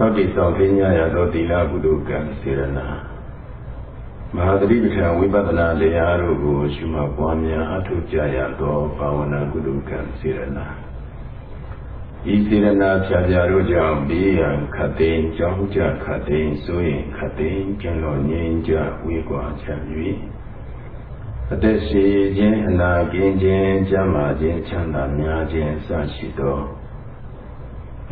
သောတိသောပညာရသောသီလကုတုကံစေရနာမဟာသတိပဋ္ဌာန်ဝိပဿနာတရားတို့ကိုရှုမှတ်ပွားများအထောက်ကြရသောဘာဝနာကုတုကံစေရနာဤစေရနာဖြာဖြာတို့ကြောင့်ဘေးရန်ခတ်သိမ်းကြောင်းကြခတ်သိမ်းဆိုရင်ခတ်သိမ်းကျန်တော်ငြိမ်းကြဝေကွာချမ်း၍အသက်ရှိခြင်းအနာကင်းခြင်းကျမ်းမာခြင်းချမ်းသာများခြင်းစရှိသော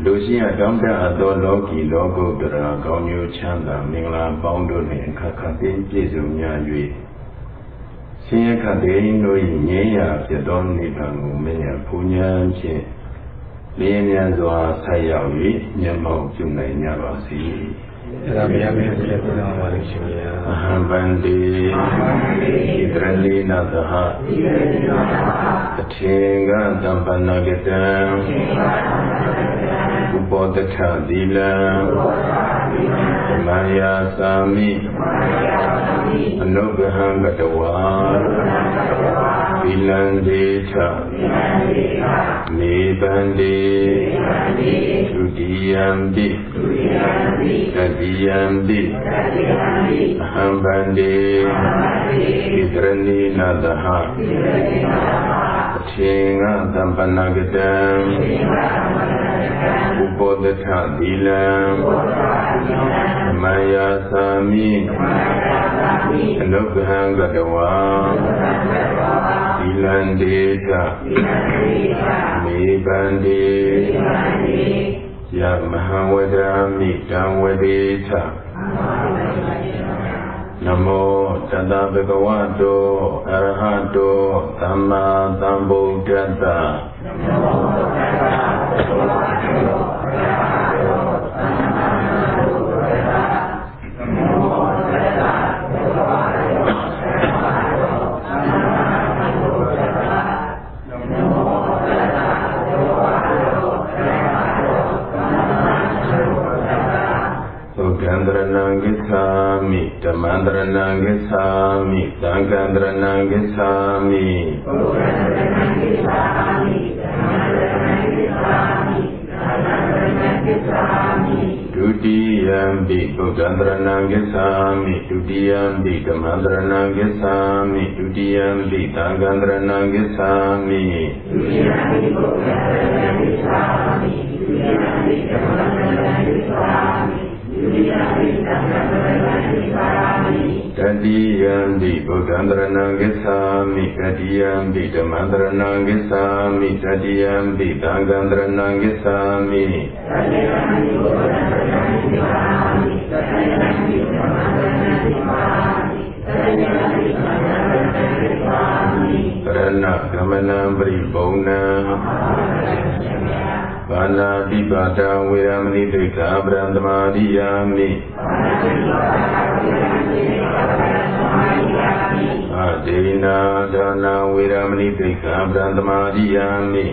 လူရှိရတောင်းတအပ်သောလောကီလောကုတ္တရာကောင်းကျိုးချမ်းသာမင်္ဂလာပေါင်းတို့နှင့်အခါခတ်သိမ်းပြည့်စုံများ၍ဆင်းရဲခတ်သိမ်းတို့၏ငြိမ်းရာဖြစ်သောနိဗ္ဗာန်ကိုမင်းရပူညာဖြင့်လင်းမြန်စွာဆက်ရောက်၍မျက်မှောက်ပြုနိုင်ကြပါစေ။အဲ့ဒါဘုရားမင်းပြည့်စုံပါလိမ့်ရှင်ဗျာအဟံဗန္တိဣတရဏိနသဟအထေကသံပဏဂတံ ဥပောတထသီလံမယာသာမိအနုဂဟံကတဝါသီလံဒေထမေဘန္တိဒုတိယံပိတတိယံပိအဟံဗန္တိဣတရဏိနသဟအ ထေငါသံပဏဂတံဥပောတထသီလံမယာသာမိအနုဂဟံကတဝါသီလံဒေသမေဘန္တိယမဟံဝဒာမိတံဝဒေသ နမောတတဗုဒ္ဓဝါတောအရဟတောသမ္မာသမ္ဗုဒ္ဓတ္တနမောတတဗုဒ္ဓဝါတောအရဟတောသမ္မာသမ္ဗုဒ္ဓတ္တနမောတတဗုဒ္ဓဝါတောအရဟတောသမ္မာသမ္ဗုဒ္ဓတ္တနမောတတဗုဒ္ဓဝါတောအရဟတောသမ္မာသမ္ဗုဒ္ဓတ္တ သုက္ကံတရဏံဂစ္ဆာမိ ဓမ္မံတရဏံဂစ္ဆာမိသံဃံတရဏံဂစ္ဆာမိသုက္ကံတရဏံဂစ္ဆာမိဓမ္မံတရဏံဂစ္ဆာမိသံဃံတရဏံဂစ္ဆာမိဒုတိယံပိသုက္ကံတရဏံဂစ္ဆာမိဒုတိယံပိဓမ္မံတရဏံဂစ္ဆာမိဒုတိယံပိသံဃံတရဏံဂစ္ဆာမိဒုတိယံပိသုက္ကံတရဏံဂစ္ဆာမိဒုတိယံပိဓမ္မံတရဏံဂစ္ဆာမိ တတိယံဒီဗုဒ္ဓံတရဏံဂစ္ဆာမိတတိယံဒီဓမ္မံတရဏံဂစ္ဆာမိတတိယံဒီသံဃံတရဏံဂစ္ဆာမိတတိယံဒီဗုဒ္ဓံတရဏံဂစ္ဆာမိတတိယံဒီဓမ္မံတရဏံဂစ္ဆာမိတတိယံဒီသံဃံတရဏံဂစ္ဆာမိတရဏဂမနံပရိပုံဏံ ဘာနာတိပါဒဝေရမဏိတိခာဗရံသမာရိယာမိအာဒေနာဒါနာဝေရမဏိတိခာဗရံသမာရိယာမိ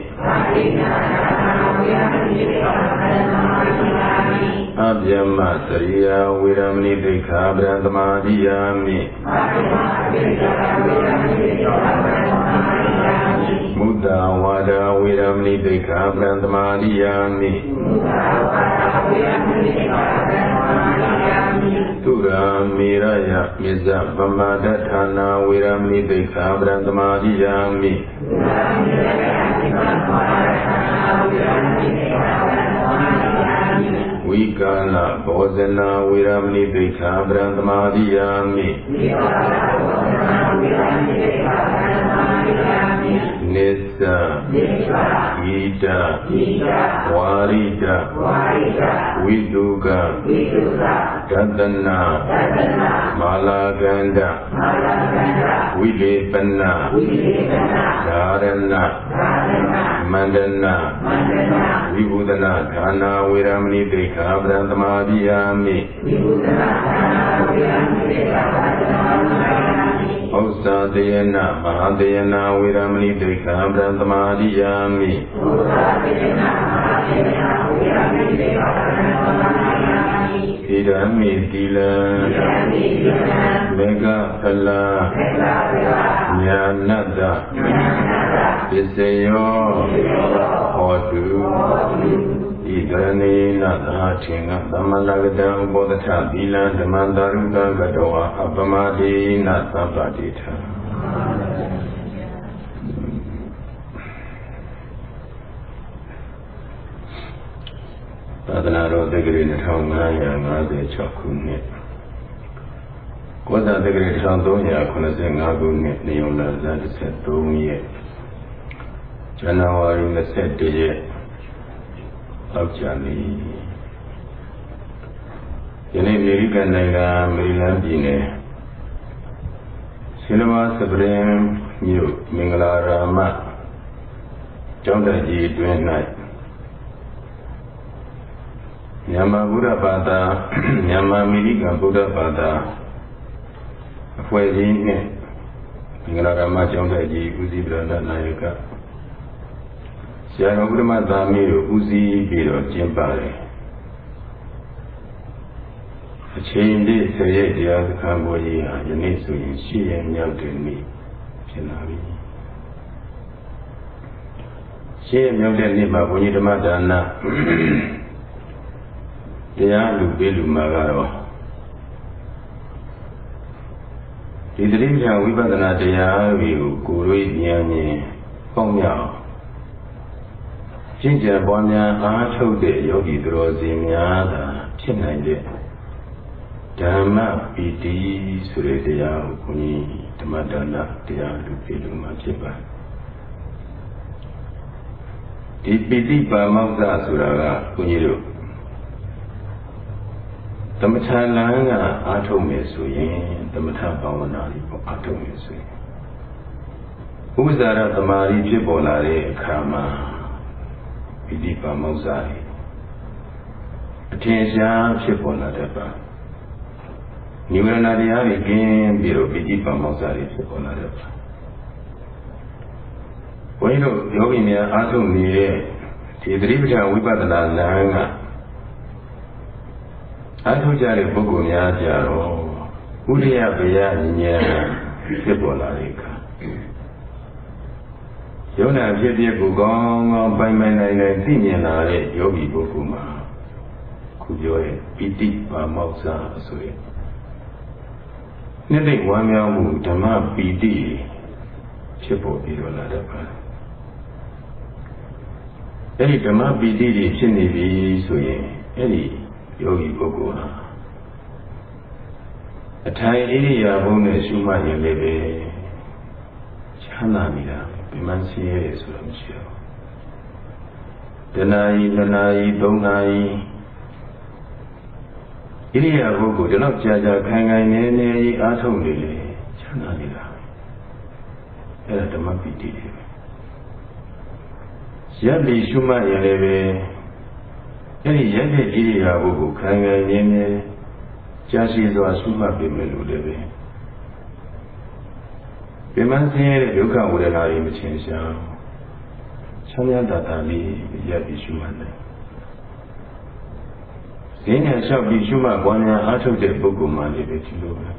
အဗျမစရိယာဝေရမဏိတိခာဗရံသမာရိယာမိမုဒ္ဒဝါဒဝေရမဏိတိခာဗရံသမာရိယာမိသုရာမေရယမေဇဗမာဒဌာနာဝေရမဏိတိခာဗရံသမာရိယာမိဝဝိကာလဘောဇနာဝေရမဏိဒိဋ္ဌာပရံသမာဓိယာမိဝိကာလဘောဇနာဝေရမဏိဒိဋ္ဌာပရံသမာဓိယာမိ နိစ္စနိစ္စဣဒဣဒဝါရိဒဝါရိဒဝိတုကဝိတုကတတနာတတနာမာလာကန္တမာလာကန္တဝိလေပနာဝိလေပနာဓာရဏဓာရဏမန္တနာမန္တနာဝိဘုဒနာဌာနာဝေရမဏိဒိဋ္ဌာပရံသမာဓိယာမိဝိဘုဒနာဌာနာဝေရမဏိဒိဋ္ဌာပရံသမာဓိယာမိ ဥစ္စာတယနာမဟာတယနာဝေရမဏိဒိဋ္ဌာပရံသမာဓိယာမိဥစ္စာတယနာမဟာတယနာဝေရမဏိဒိဋ္ဌာပရံသမာဓိယာမိဣဒံမိတိလံမေဃဖလံညာနတ္တပစ္စယောဟောတု ဣဒရဏေနသာထေငသမလကတံဘောဓထသီလံဓမ္မန္တရုကကတောဝအပမတိနသဗ္ဗတိထသာသနာတော်တက္ကရာ2556ခုနှစ်ကောဇာတက္ကရာ1385ခုနှစ်နေုံလာဇန်13ရက်ဇန်နဝါရီ21ရက် အောက်ကြနေယနေ့အမေရိကန်နိုင်ငံမေရီလန်းပြည်နယ်ဆီလမစပရင်မြို့မင်္ဂလာရာမကျောင်းတက်ကြီးအတွင်း၌မြန်မာဘုရားဘာသာမြန်မာအမေရိကန်ဘုရားဘာသာအဖွဲ့ကြီးနဲ့မင်္ဂလာရမကျောင်းတက်ကြီးဦးစီးပြဒနာယက ဆရာတော်ဘုရားမသာမီးတို့ဦးစီးပြီးတော့ကျင်းပါတယ်အချိန်လေးဆရာတရားစခန်းပေါ်ကြီးဟာယနေ့ဆိုရင်ရှိရမြောက်တဲ့နေ့ဖြစ်လာပြီရှိရမြောက်တဲ့နေ့မှာဘုန်းကြီးဓမ္မဒါနတရားလူပေးလူမှာကတော့ဒီတိပ္ပံဝိပဿနာတရားတွေကိုကိုယ်တို့ဉာဏ်နဲ့ပေါင်းမြောက် ကျင့်ကြံပွားများအားထုတ်တဲ့ယောဂီသူတော်စင်များသာဖြစ်နိုင်တဲ့ဓမ္မပီတိဆိုတဲ့တရားကိုဘုန်းကြီးဓမ္မဒါနတရားလူပေးလူမှာဖြစ်ပါတယ်ဒီပီတိပါမောက္ခဆိုတာကဘုန်းကြီးတို့သမထလမ်းကအားထုတ်မယ်ဆိုရင်သမထဘာဝနာလေးပေါ့အားထုတ်မယ်ဆိုရင်ဥပဇာရသမารီဖြစ်ပေါ်လာတဲ့အခါမှာ ပိဋိပါမောဇာရီအထင်ရှားဖြစ်ပေါ်လာတတ်ပါနိဝရဏတရားတွေကင်းပြီးတော့ပိဋိပါမောဇာရီဖြစ်ပေါ်လာတတ်ပါဘုန်းကြီးတို့ယောဂီများအားထုတ်နေတဲ့ဒီသတိပဋ္ဌာန်ဝိပဿနာလမ်းကအထုကြတဲ့ပုဂ္ဂိုလ်များကြတော့ဥဒိယဗယဉာဏ်ဖြစ်ပေါ်လာတဲ့အခါ ယုံနာဖြစ်ဖြစ်ကိုကောင်းကောင်းပိုင်ပိုင်နိုင်နိုင်သိမြင်လာတဲ့ယောဂီပုဂ္ဂိုလ်မှာခုပြောရဲ့ပိဋိပါမောက္ခဆိုရင်နှစ်သိဝမ်းမြောက်မှုဓမ္မပီတိဖြစ်ပေါ်ပြီးတော့လာတတ်ပါတယ်အဲ့ဒီဓမ္မပီတိတွေဖြစ်နေပြီဆိုရင်အဲ့ဒီယောဂီပုဂ္ဂိုလ်ဟာအထိုင်ဣရိယာပုနဲ့ရှုမှတ်ရင်လည်းပဲချမ်းသာနေတာ ပြမဆင်းရဲဆိုတာမရှိတော့တဏှာဤတဏှာဤသုံးနာဤဣရိယာပုကိုဒီလောက်ကြာကြာခိုင်ခိုင်နေနေအားထုတ်နေလေချမ်းသာနေတာအဲ့ဒါဓမ္မပိတိတွေရပ်ပြီးရှုမှတ်ရင်လည်းပဲအဲ့ဒီရက်တဲ့ဣရိယာပုကိုခိုင်ခိုင်နေနေကြာရှိစွာရှုမှတ်ပြီးမယ်လို့လည်းပဲ ပြမဆင်းရဲတဲ့ဒုက္ခဝေဒနာတွေမချင်းရှားချမ်းသာတာတာလေးရပ်ပြီးရှုမှတ်တယ်ဈဉ္ညာလျှောက်ပြီးရှုမှတ်ပွားများအားထုတ်တဲ့ပုဂ္ဂိုလ်မှလည်းပဲဒီလိုပဲ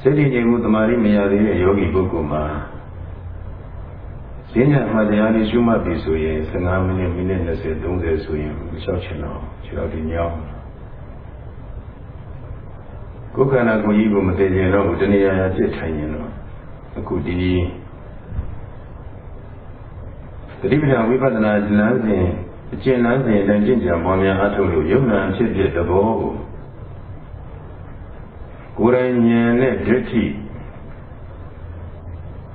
စိတ်တည်ငြိမ်မှုတမာရီမရသေးတဲ့ယောဂီပုဂ္ဂိုလ်မှာဈဉ္ညာမှတရားလေးရှုမှတ်ပြီဆိုရင်15မိနစ်မိနစ်20 30ဆိုရင်မလျှောက်ချင်တော့ခြေတော်ဒီညောင်း ကိုယ်ခန္ဓာကိုယ်ကြီးကိုမသိကျင်တော့ဘူးတဏှာရာဖြစ်ထိုင်ရင်တော့အခုဒီသတိပဋ္ဌာန်ဝိပဿနာဉာဏ်စဉ်အကျဉ်းလန်းစဉ်အတိုင်းကျင့်ကြံပွားများအားထုတ်လို့ယုံနာဖြစ်ဖြစ်သဘောကိုကိုယ်တိုင်ဉာဏ်နဲ့ဒိဋ္ဌိ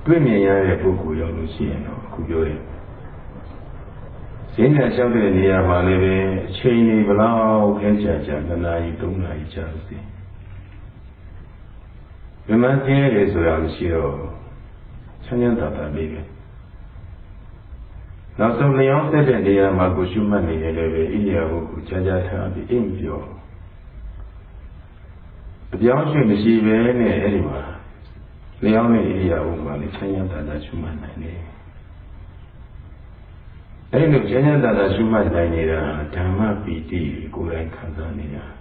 တွေ့မြင်ရတဲ့ပုဂ္ဂိုလ်ရောက်လို့ရှိရင်တော့အခုပြောရင်ဈေးနဲ့လျှောက်တဲ့နေရာမှာလည်းပဲအချိန်ကြီးဘလောက်ခဲကြကြနှစ်နာရီသုံးနာရီကြာစီ မြမဆင်းရဲဆိုတာမရှိတော့ချမ်းချမ်းသာသာလေးပဲနောက်ဆုံးလျောင်းသက်တဲ့နေရာမှာကိုရှုမှတ်နေတယ်လည်းပဲဣရိယာပုကိုကြာကြာထားပြီးအိမ်ပြောအပြောင်းရွှေ့မရှိပဲနဲ့အဲ့ဒီမှာလျောင်းတဲ့ဣရိယာပုမှာလည်းချမ်းချမ်းသာသာရှုမှတ်နိုင်တယ်အဲ့ဒီလိုချမ်းချမ်းသာသာရှုမှတ်နိုင်နေတာဓမ္မပီတိကိုယ်တိုင်ခံစားနေတာ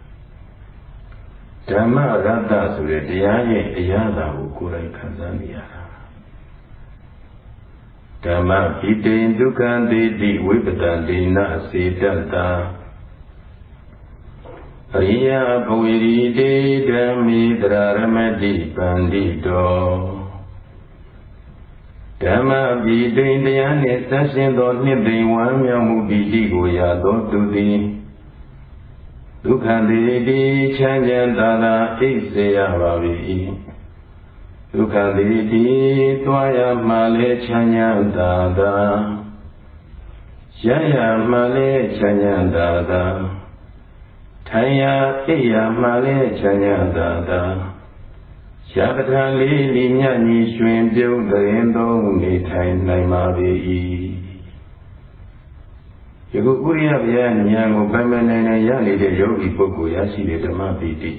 ဓမ္မရတ္တဆိုတဲ့တရားရဲ့အရာသာကိုကိုယ်တိုင်ခံစားနေရတာဓမ္မပိတေဒုက္ခံတိတိဝိပတံဒေနစေတတ္တာအရိယဘဝိရိတေဓမ္မိတရရမတိပန္တိတောဓမ္မပိတေတရားနှင့်ဆက်ရှင်သောနှစ်သိမ်ဝမ်းမြောက်မှုပိတိကိုရသောသူသည် ဒုက္ခတိတိချမ်းသာသာသာအိပ်စေရပါ၏ဒုက္ခတိတိသွားရမှလည်းချမ်းသာသာသာရရမှလည်းချမ်းသာသာသာထိုင်ရအိပ်ရမှလည်းချမ်းသာသာသာရာပထံလေးလိမြညီရွှင်ပြုံးတဲ့ရင်သုံးနေထိုင်နိုင်ပါ၏ ယခုဥရိယဗျာဉာဏ်ကိုပိုင်ပိုင်နိုင်နိုင်ရနေတဲ့ယောဂီပုဂ္ဂိုလ်ရရှိတဲ့ဓမ္မပီတိ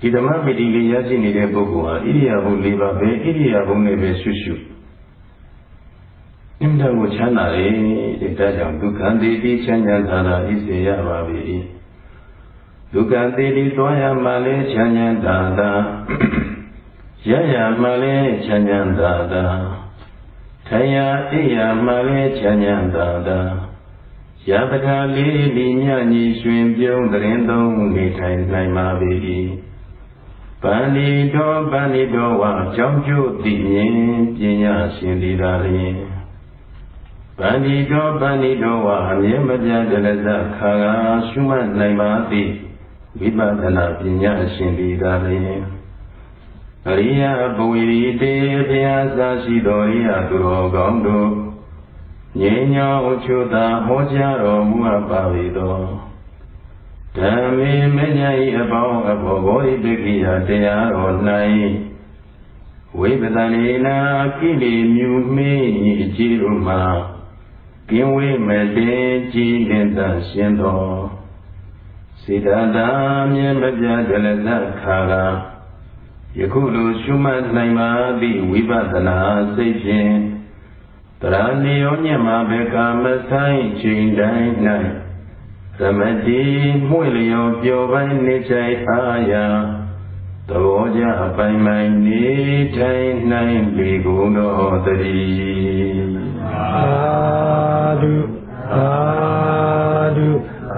ဒီဓမ္မပီတိလေးရရှိနေတဲ့ပုဂ္ဂိုလ်ဟာဣရိယာပု၄ပါးပဲဣရိယာပုနဲ့ပဲရှုရှုအင်းတော်ကိုချမ်းသာတယ်တဲ့ဒါကြောင့်ဒုက္ခတိတိချမ်းသာသာသာဣစေရပါပြီဒုက္ခတိတိသွားရမှလည်းချမ်းသာသာရရမှလည်းချမ်းသာသာ ထိုင်ရာအိယာမှလည်းချမ်းသာသာရတကားလေးဒီညညီရွှင်ပြုံးတဲ့ရင်သုံးနေထိုင်နိုင်ပါ၏ပန္တိတော်ပန္တိတော်ဝါကြောင်းကျို့သိမြင်ပညာရှင်ဒီသာလျင်ပန္တိတော်ပန္တိတော်ဝါအမြဲမပြတ်တလဇခါကရှုမှတ်နိုင်ပါသည်ဝိပဿနာပညာရှင်ဒီသာလျင် အရိယဘဝီတေဘုရားစာရှိတော်ရိယသူတော်ကောင်းတို့ငြိမ်းချမ်းဥချုသာဟောကြားတော်မူအပ်ပါ၏တော်ဓမ္မေမညာဤအပေါင်းအဘောဘောဤပိကိယတရားတော်၌ဝိပဒနေနာကိလေမြူမေးဤအကြည့်တို့မှာကင်းဝေးမတင်ကြည်လင်သာရှင်တော်စေတသာမြဲမပြဒလနခါရာ ယခုလိုရှုမှတ်နိုင်ပါသည့်ဝိပဿနာစိတ်ဖြင့်တရဏီယောညမှာဘေကာမဆိုင်ချိန်တိုင်း၌သမတိမှု့လျောပျော်ပိုင်းနေချိုင်အားရာသဘောကြအပိုင်ပိုင်နေထိုင်နိုင်လေကုန်တော်တည်းသာဓုသာဓု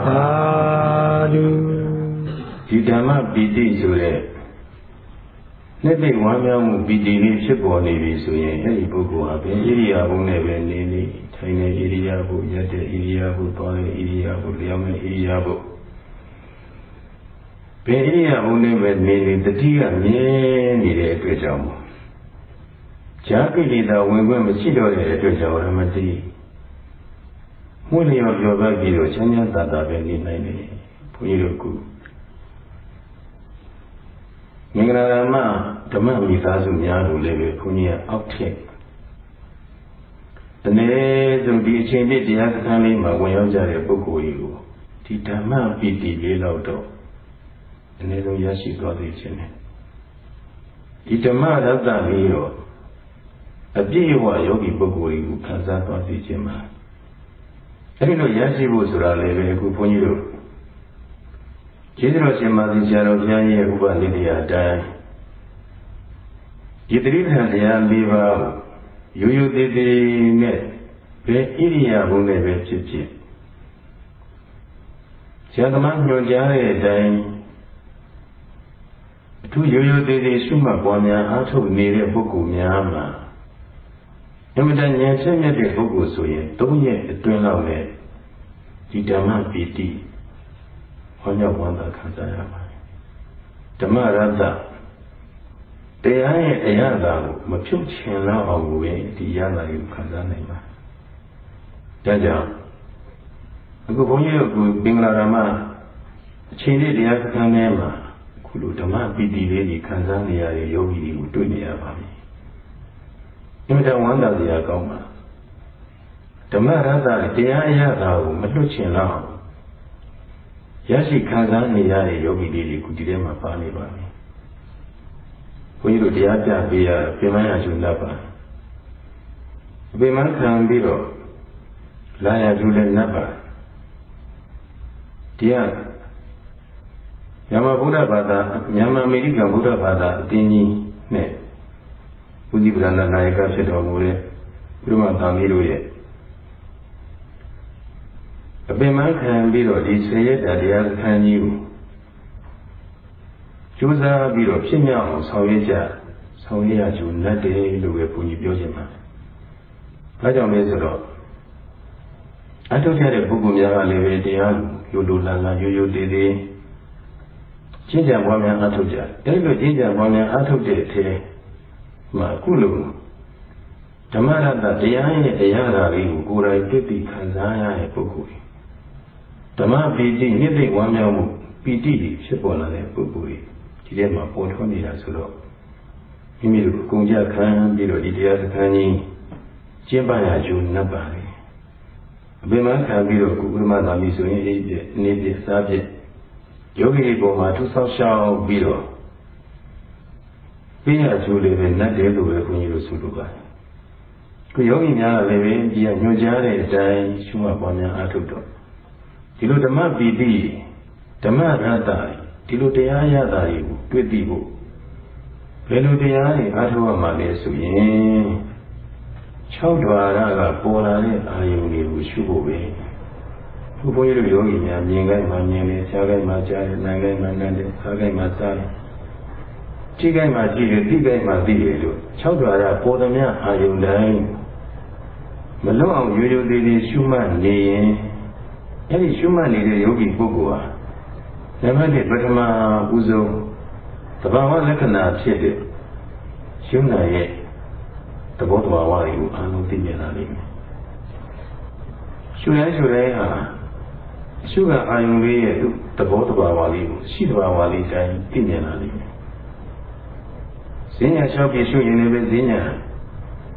သာဓုဒီဓမ္မပီတိဆိုတဲ့ နှစ်သိဝမ်းမြောက်မှုပီတိလေးဖြစ်ပေါ်နေပြီဆိုရင်အဲ့ဒီပုဂ္ဂိုလ်ဟာဘယ်ဣရိယာပုနဲ့ပဲနေနေထိုင်နေဣရိယာပုရက်တဲ့ဣရိယာပုသွားတဲ့ဣရိယာပုလျောင်းတဲ့ဣရိယာပုဘယ်ဣရိယာပုနဲ့ပဲနေနေတတိယမြဲနေတဲ့အတွက်ကြောင့်ဈာကိလေသာဝင်ခွင့်မရှိတော့တဲ့အတွက်ကြောင့်ရမတိမှုလျော်ပြောပဲပြီးတော့ချမ်းချမ်းသာသာပဲနေနိုင်တယ်ဘုန်းကြီးတို့ကမင်္ဂလာမ ဓမ္မမိသားစုများလို့လည်းပဲခွန်ကြီးကအောက်ထက်တနေ့ဆုံးဒီအချိန်ပြည့်တရားစခန်းလေးမှာဝင်ရောက်ကြတဲ့ပုဂ္ဂိုလ်ကြီးကိုဒီဓမ္မပီတိလေးတော့တော့အနည်းဆုံးရရှိသွားသေးခြင်းနဲ့ဒီဓမ္မရတ္တလေးတော့အပြည့်အဝယောဂီပုဂ္ဂိုလ်ကြီးကိုခံစားသွားစေခြင်းမှာအဲဒီလိုရရှိဖို့ဆိုတာလည်းပဲအခုဘုန်းကြီးတို့ကျေးဇူးတော်ရှင်မာသီဆရာတော်ဘုရားရဲ့ဥပနိဒေယအတိုင်း ဒီတိဋ္ဌာန်တရား၄ပါးရိုးရိုးသေးသေးနဲ့ဘယ်ဣရိယာပုနဲ့ပဲဖြစ်ဖြစ်ဆရာသမားညွှန်ကြားတဲ့အတိုင်းအထူးရိုးရိုးသေးသေးရှုမှတ်ပွားများအားထုတ်နေတဲ့ပုဂ္ဂိုလ်များမှာအမှန်တန်ဉာဏ်ချက်မြတ်တဲ့ပုဂ္ဂိုလ်ဆိုရင်သုံးရက်အတွင်းလောက်နဲ့ဒီဓမ္မပီတိဟောညဝန္တာခံစားရပါတယ်ဓမ္မရတ္တ တရားရဲ့အရာသာကိုမဖြုတ်ချင်တော့အောင်ကိုပဲဒီရတာကိုခံစားနိုင်ပါဒါကြောင့်အခုဘုန်းကြီးတို့ကပင်္ဂလာရမအချိန်လေးတရားစခန်းထဲမှာခုလိုဓမ္မပီတိလေးကြီးခံစားနေရတဲ့ယောဂီတွေကိုတွေ့နေရပါပြီအင်မတန်ဝမ်းသာစရာကောင်းပါဓမ္မရတ္တတရားအရာသာကိုမလွတ်ချင်တော့ရရှိခံစားနေရတဲ့ယောဂီလေးတွေခုဒီထဲမှာပါနေပါပြီ ဘုန်းကြီးတို့တရားပြပေးရပြင်မရရှုတတ်ပါအပြင်မခံပြီးတော့လာရကျူလည်းနတ်ပါတရားမြန်မာဗုဒ္ဓဘာသာမြန်မာအမေရိကန်ဗုဒ္ဓဘာသာအတင်းကြီးနဲ့ဦးဇိပဒနာနာယကဖြစ်တော်မူတဲ့ဘုရားသာမီးတို့ရဲ့အပင်မခံပြီးတော့ဒီဆေရတရားစခန်းကြီးကို ကြိုးစားပြီးတော့ဖြစ်မြောက်အောင်ဆောင်ရွက်ကြဆောင်ရွက်ရကြုံနဲ့တယ်လို့ပဲဘုန်းကြီးပြောချင်ပါတယ်။ဒါကြောင့်လဲဆိုတော့အထုတ်ရတဲ့ပုဂ္ဂိုလ်များကလည်းပဲတရားကိုလိုလိုလန်လန်ရိုးရိုးသေးသေးကျင့်ကြံပွားများအထုတ်ကြ။အဲဒီလိုကျင့်ကြံပွားများအထုတ်တဲ့အထဲမှာအခုလိုဓမ္မရတ္တတရားရဲ့အရာဓာလေးကိုကိုယ်တိုင်သိသိခံစားရတဲ့ပုဂ္ဂိုလ်ဓမ္မပီတိနှစ်သိမ့်ဝမ်းမြောက်မှုပီတိဖြစ်ပေါ်လာတဲ့ပုဂ္ဂိုလ် ဒီထဲမှာပေါ်ထွန်းနေတာဆိုတော့မိမိတို့အကုန်ကြခံပြီးတော့ဒီတရားစခန်းကြီးကျင့်ပရယူနှပ်ပါလေအပင်မခံပြီးတော့ကုဥမသာမီဆိုရင်အေးပြနေပြစားပြယောဂီပေါ်မှာထုဆောက်ရှောက်ပြီးတော့ပြရကျိုးလေးပဲနတ်တယ်လို့ပဲခွန်ကြီးတို့ဆိုလိုပါတယ်ခုယောဂီများကလည်းပဲဒီကညွှန်ကြားတဲ့အတိုင်းရှုမှတ်ပေါ်များအားထုတ်တော့ဒီလိုဓမ္မပီတိဓမ္မရတ္တဒီလိုတရားရတာတွေကို တွေ့သိဖို့ဘယ်လိုတရားတွေအားထုတ်ရမှာလဲဆိုရင်၆ဓဝရကပေါ်လာတဲ့အာယုန်တွေကိုရှုဖို့ပဲဘုဘုန်းကြီးတို့ယောဂီများမြင်တိုင်းမှာမြင်တယ်ကြားတိုင်းမှာကြားတယ်နားတိုင်းမှာနားတယ်စားတိုင်းမှာစားတယ်ကြည့်တိုင်းမှာကြည့်တယ်သိတိုင်းမှာသိတယ်လို့၆ဓဝရပေါ်သမျှအာယုန်တိုင်းမလွတ်အောင်ရိုးရိုးသေးသေးရှုမှတ်နေရင်အဲ့ဒီရှုမှတ်နေတဲ့ယောဂီပုဂ္ဂိုလ်ဟာနံပါတ်1ပထမဦးဆုံး သဘာဝလက္ခဏာဖြစ်တဲ့ရှုနာရဲ့သဘောတဘာဝတွေကိုအားလုံးသိမြင်လာလိမ့်မယ်ရှုရဲရှုရဲဟာရှုကအာယုံလေးရဲ့သဘောတဘာဝလေးကိုရှိတဘာဝလေးတိုင်းသိမြင်လာလိမ့်မယ်ဈဉ္ညာလျှောက်ပြရှုရင်လည်းပဲဈဉ္ညာ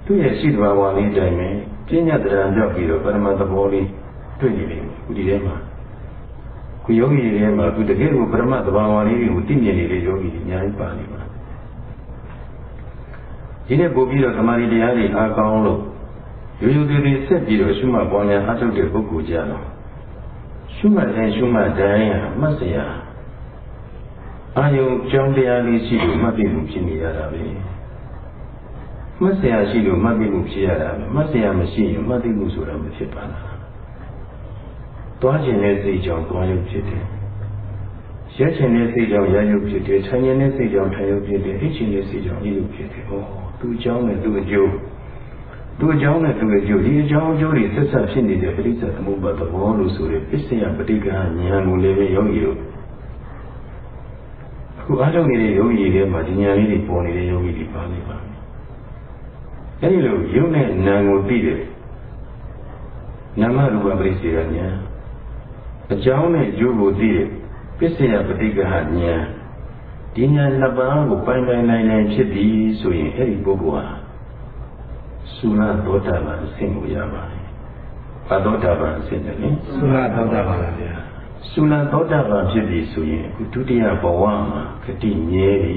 သူ့ရဲ့ရှိတဘာဝလေးတိုင်းပဲပညာတရားကြောက်ပြီးတော့ပရမသဘောလေးတွေ့နေလိမ့်မယ်ခုဒီထဲမှာ ခုယောဂီတွေထဲမှာသူတကယ်ကိုပရမသဘာဝလေးတွေကိုသိမြင်နေတဲ့ယောဂီတွေအများကြီးပါနေပါဒီနေ့ပို့ပြီးတော့သမာဓိတရားတွေအားကောင်းလို့ရိုးရိုးသေးသေးဆက်ပြီးတော့ရှုမှတ်ပေါ်များအားထုတ်တဲ့ပုဂ္ဂိုလ်ကြတော့ရှုမှတ်တိုင်းရှုမှတ်တိုင်းမှတ်စရာအာယုံကြောင်းတရားလေးရှိလို့မှတ်ပြီးမှုဖြစ်နေရတာပဲမှတ်စရာရှိလို့မှတ်ပြီးမှုဖြစ်ရတာပဲမှတ်စရာမရှိရင်မှတ်သိမှုဆိုတာမဖြစ်ပါလား သွားခြင်းတဲ့စိတ်ကြောင့်သွားရုပ်ဖြစ်တယ်ရက်ခြင်းတဲ့စိတ်ကြောင့်ရရုပ်ဖြစ်တယ်ထိုင်ခြင်းတဲ့စိတ်ကြောင့်ထိုင်ရုပ်ဖြစ်တယ်အိတ်ခြင်းတဲ့စိတ်ကြောင့်အိတ်ရုပ်ဖြစ်တယ်ဟောသူအကြောင်းနဲ့သူအကျိုးသူအကြောင်းနဲ့သူအကျိုးဒီအကြောင်းအကျိုးတွေဆက်ဆက်ဖြစ်နေတဲ့ပရိစ္ဆေသမုပ္ပါသဘောလို့ဆိုတဲ့ပစ္စယပဋိက္ခဉာဏ်ကိုလည်းပဲယောဂီတို့အခုအားထုတ်နေတဲ့ယောဂီတွေမှာဒီဉာဏ်လေးတွေပေါ်နေတဲ့ယောဂီတွေပါနေပါအဲဒီလိုယုံနဲ့နာမ်ကိုသိတယ်နာမရူပပရိစ္ဆေကဉာဏ် အကြောင်းနဲ့အကျိုးကိုသိတဲ့ပစ္စယပဋိက္ခဉာဏ်ဒီဉာဏ်နှစ်ပါးကိုပိုင်ပိုင်နိုင်နိုင်ဖြစ်သည်ဆိုရင်အဲ့ဒီပုဂ္ဂိုလ်ဟာသုဏသောတာပန်အဆင့်ကိုရပါတယ်။ဘာသောတာပန်အဆင့်လဲနိ။သုဏသောတာပန်ပါဗျာ။သုဏသောတာပန်ဖြစ်ပြီဆိုရင်အခုဒုတိယဘဝမှာဂတိမြဲပြီ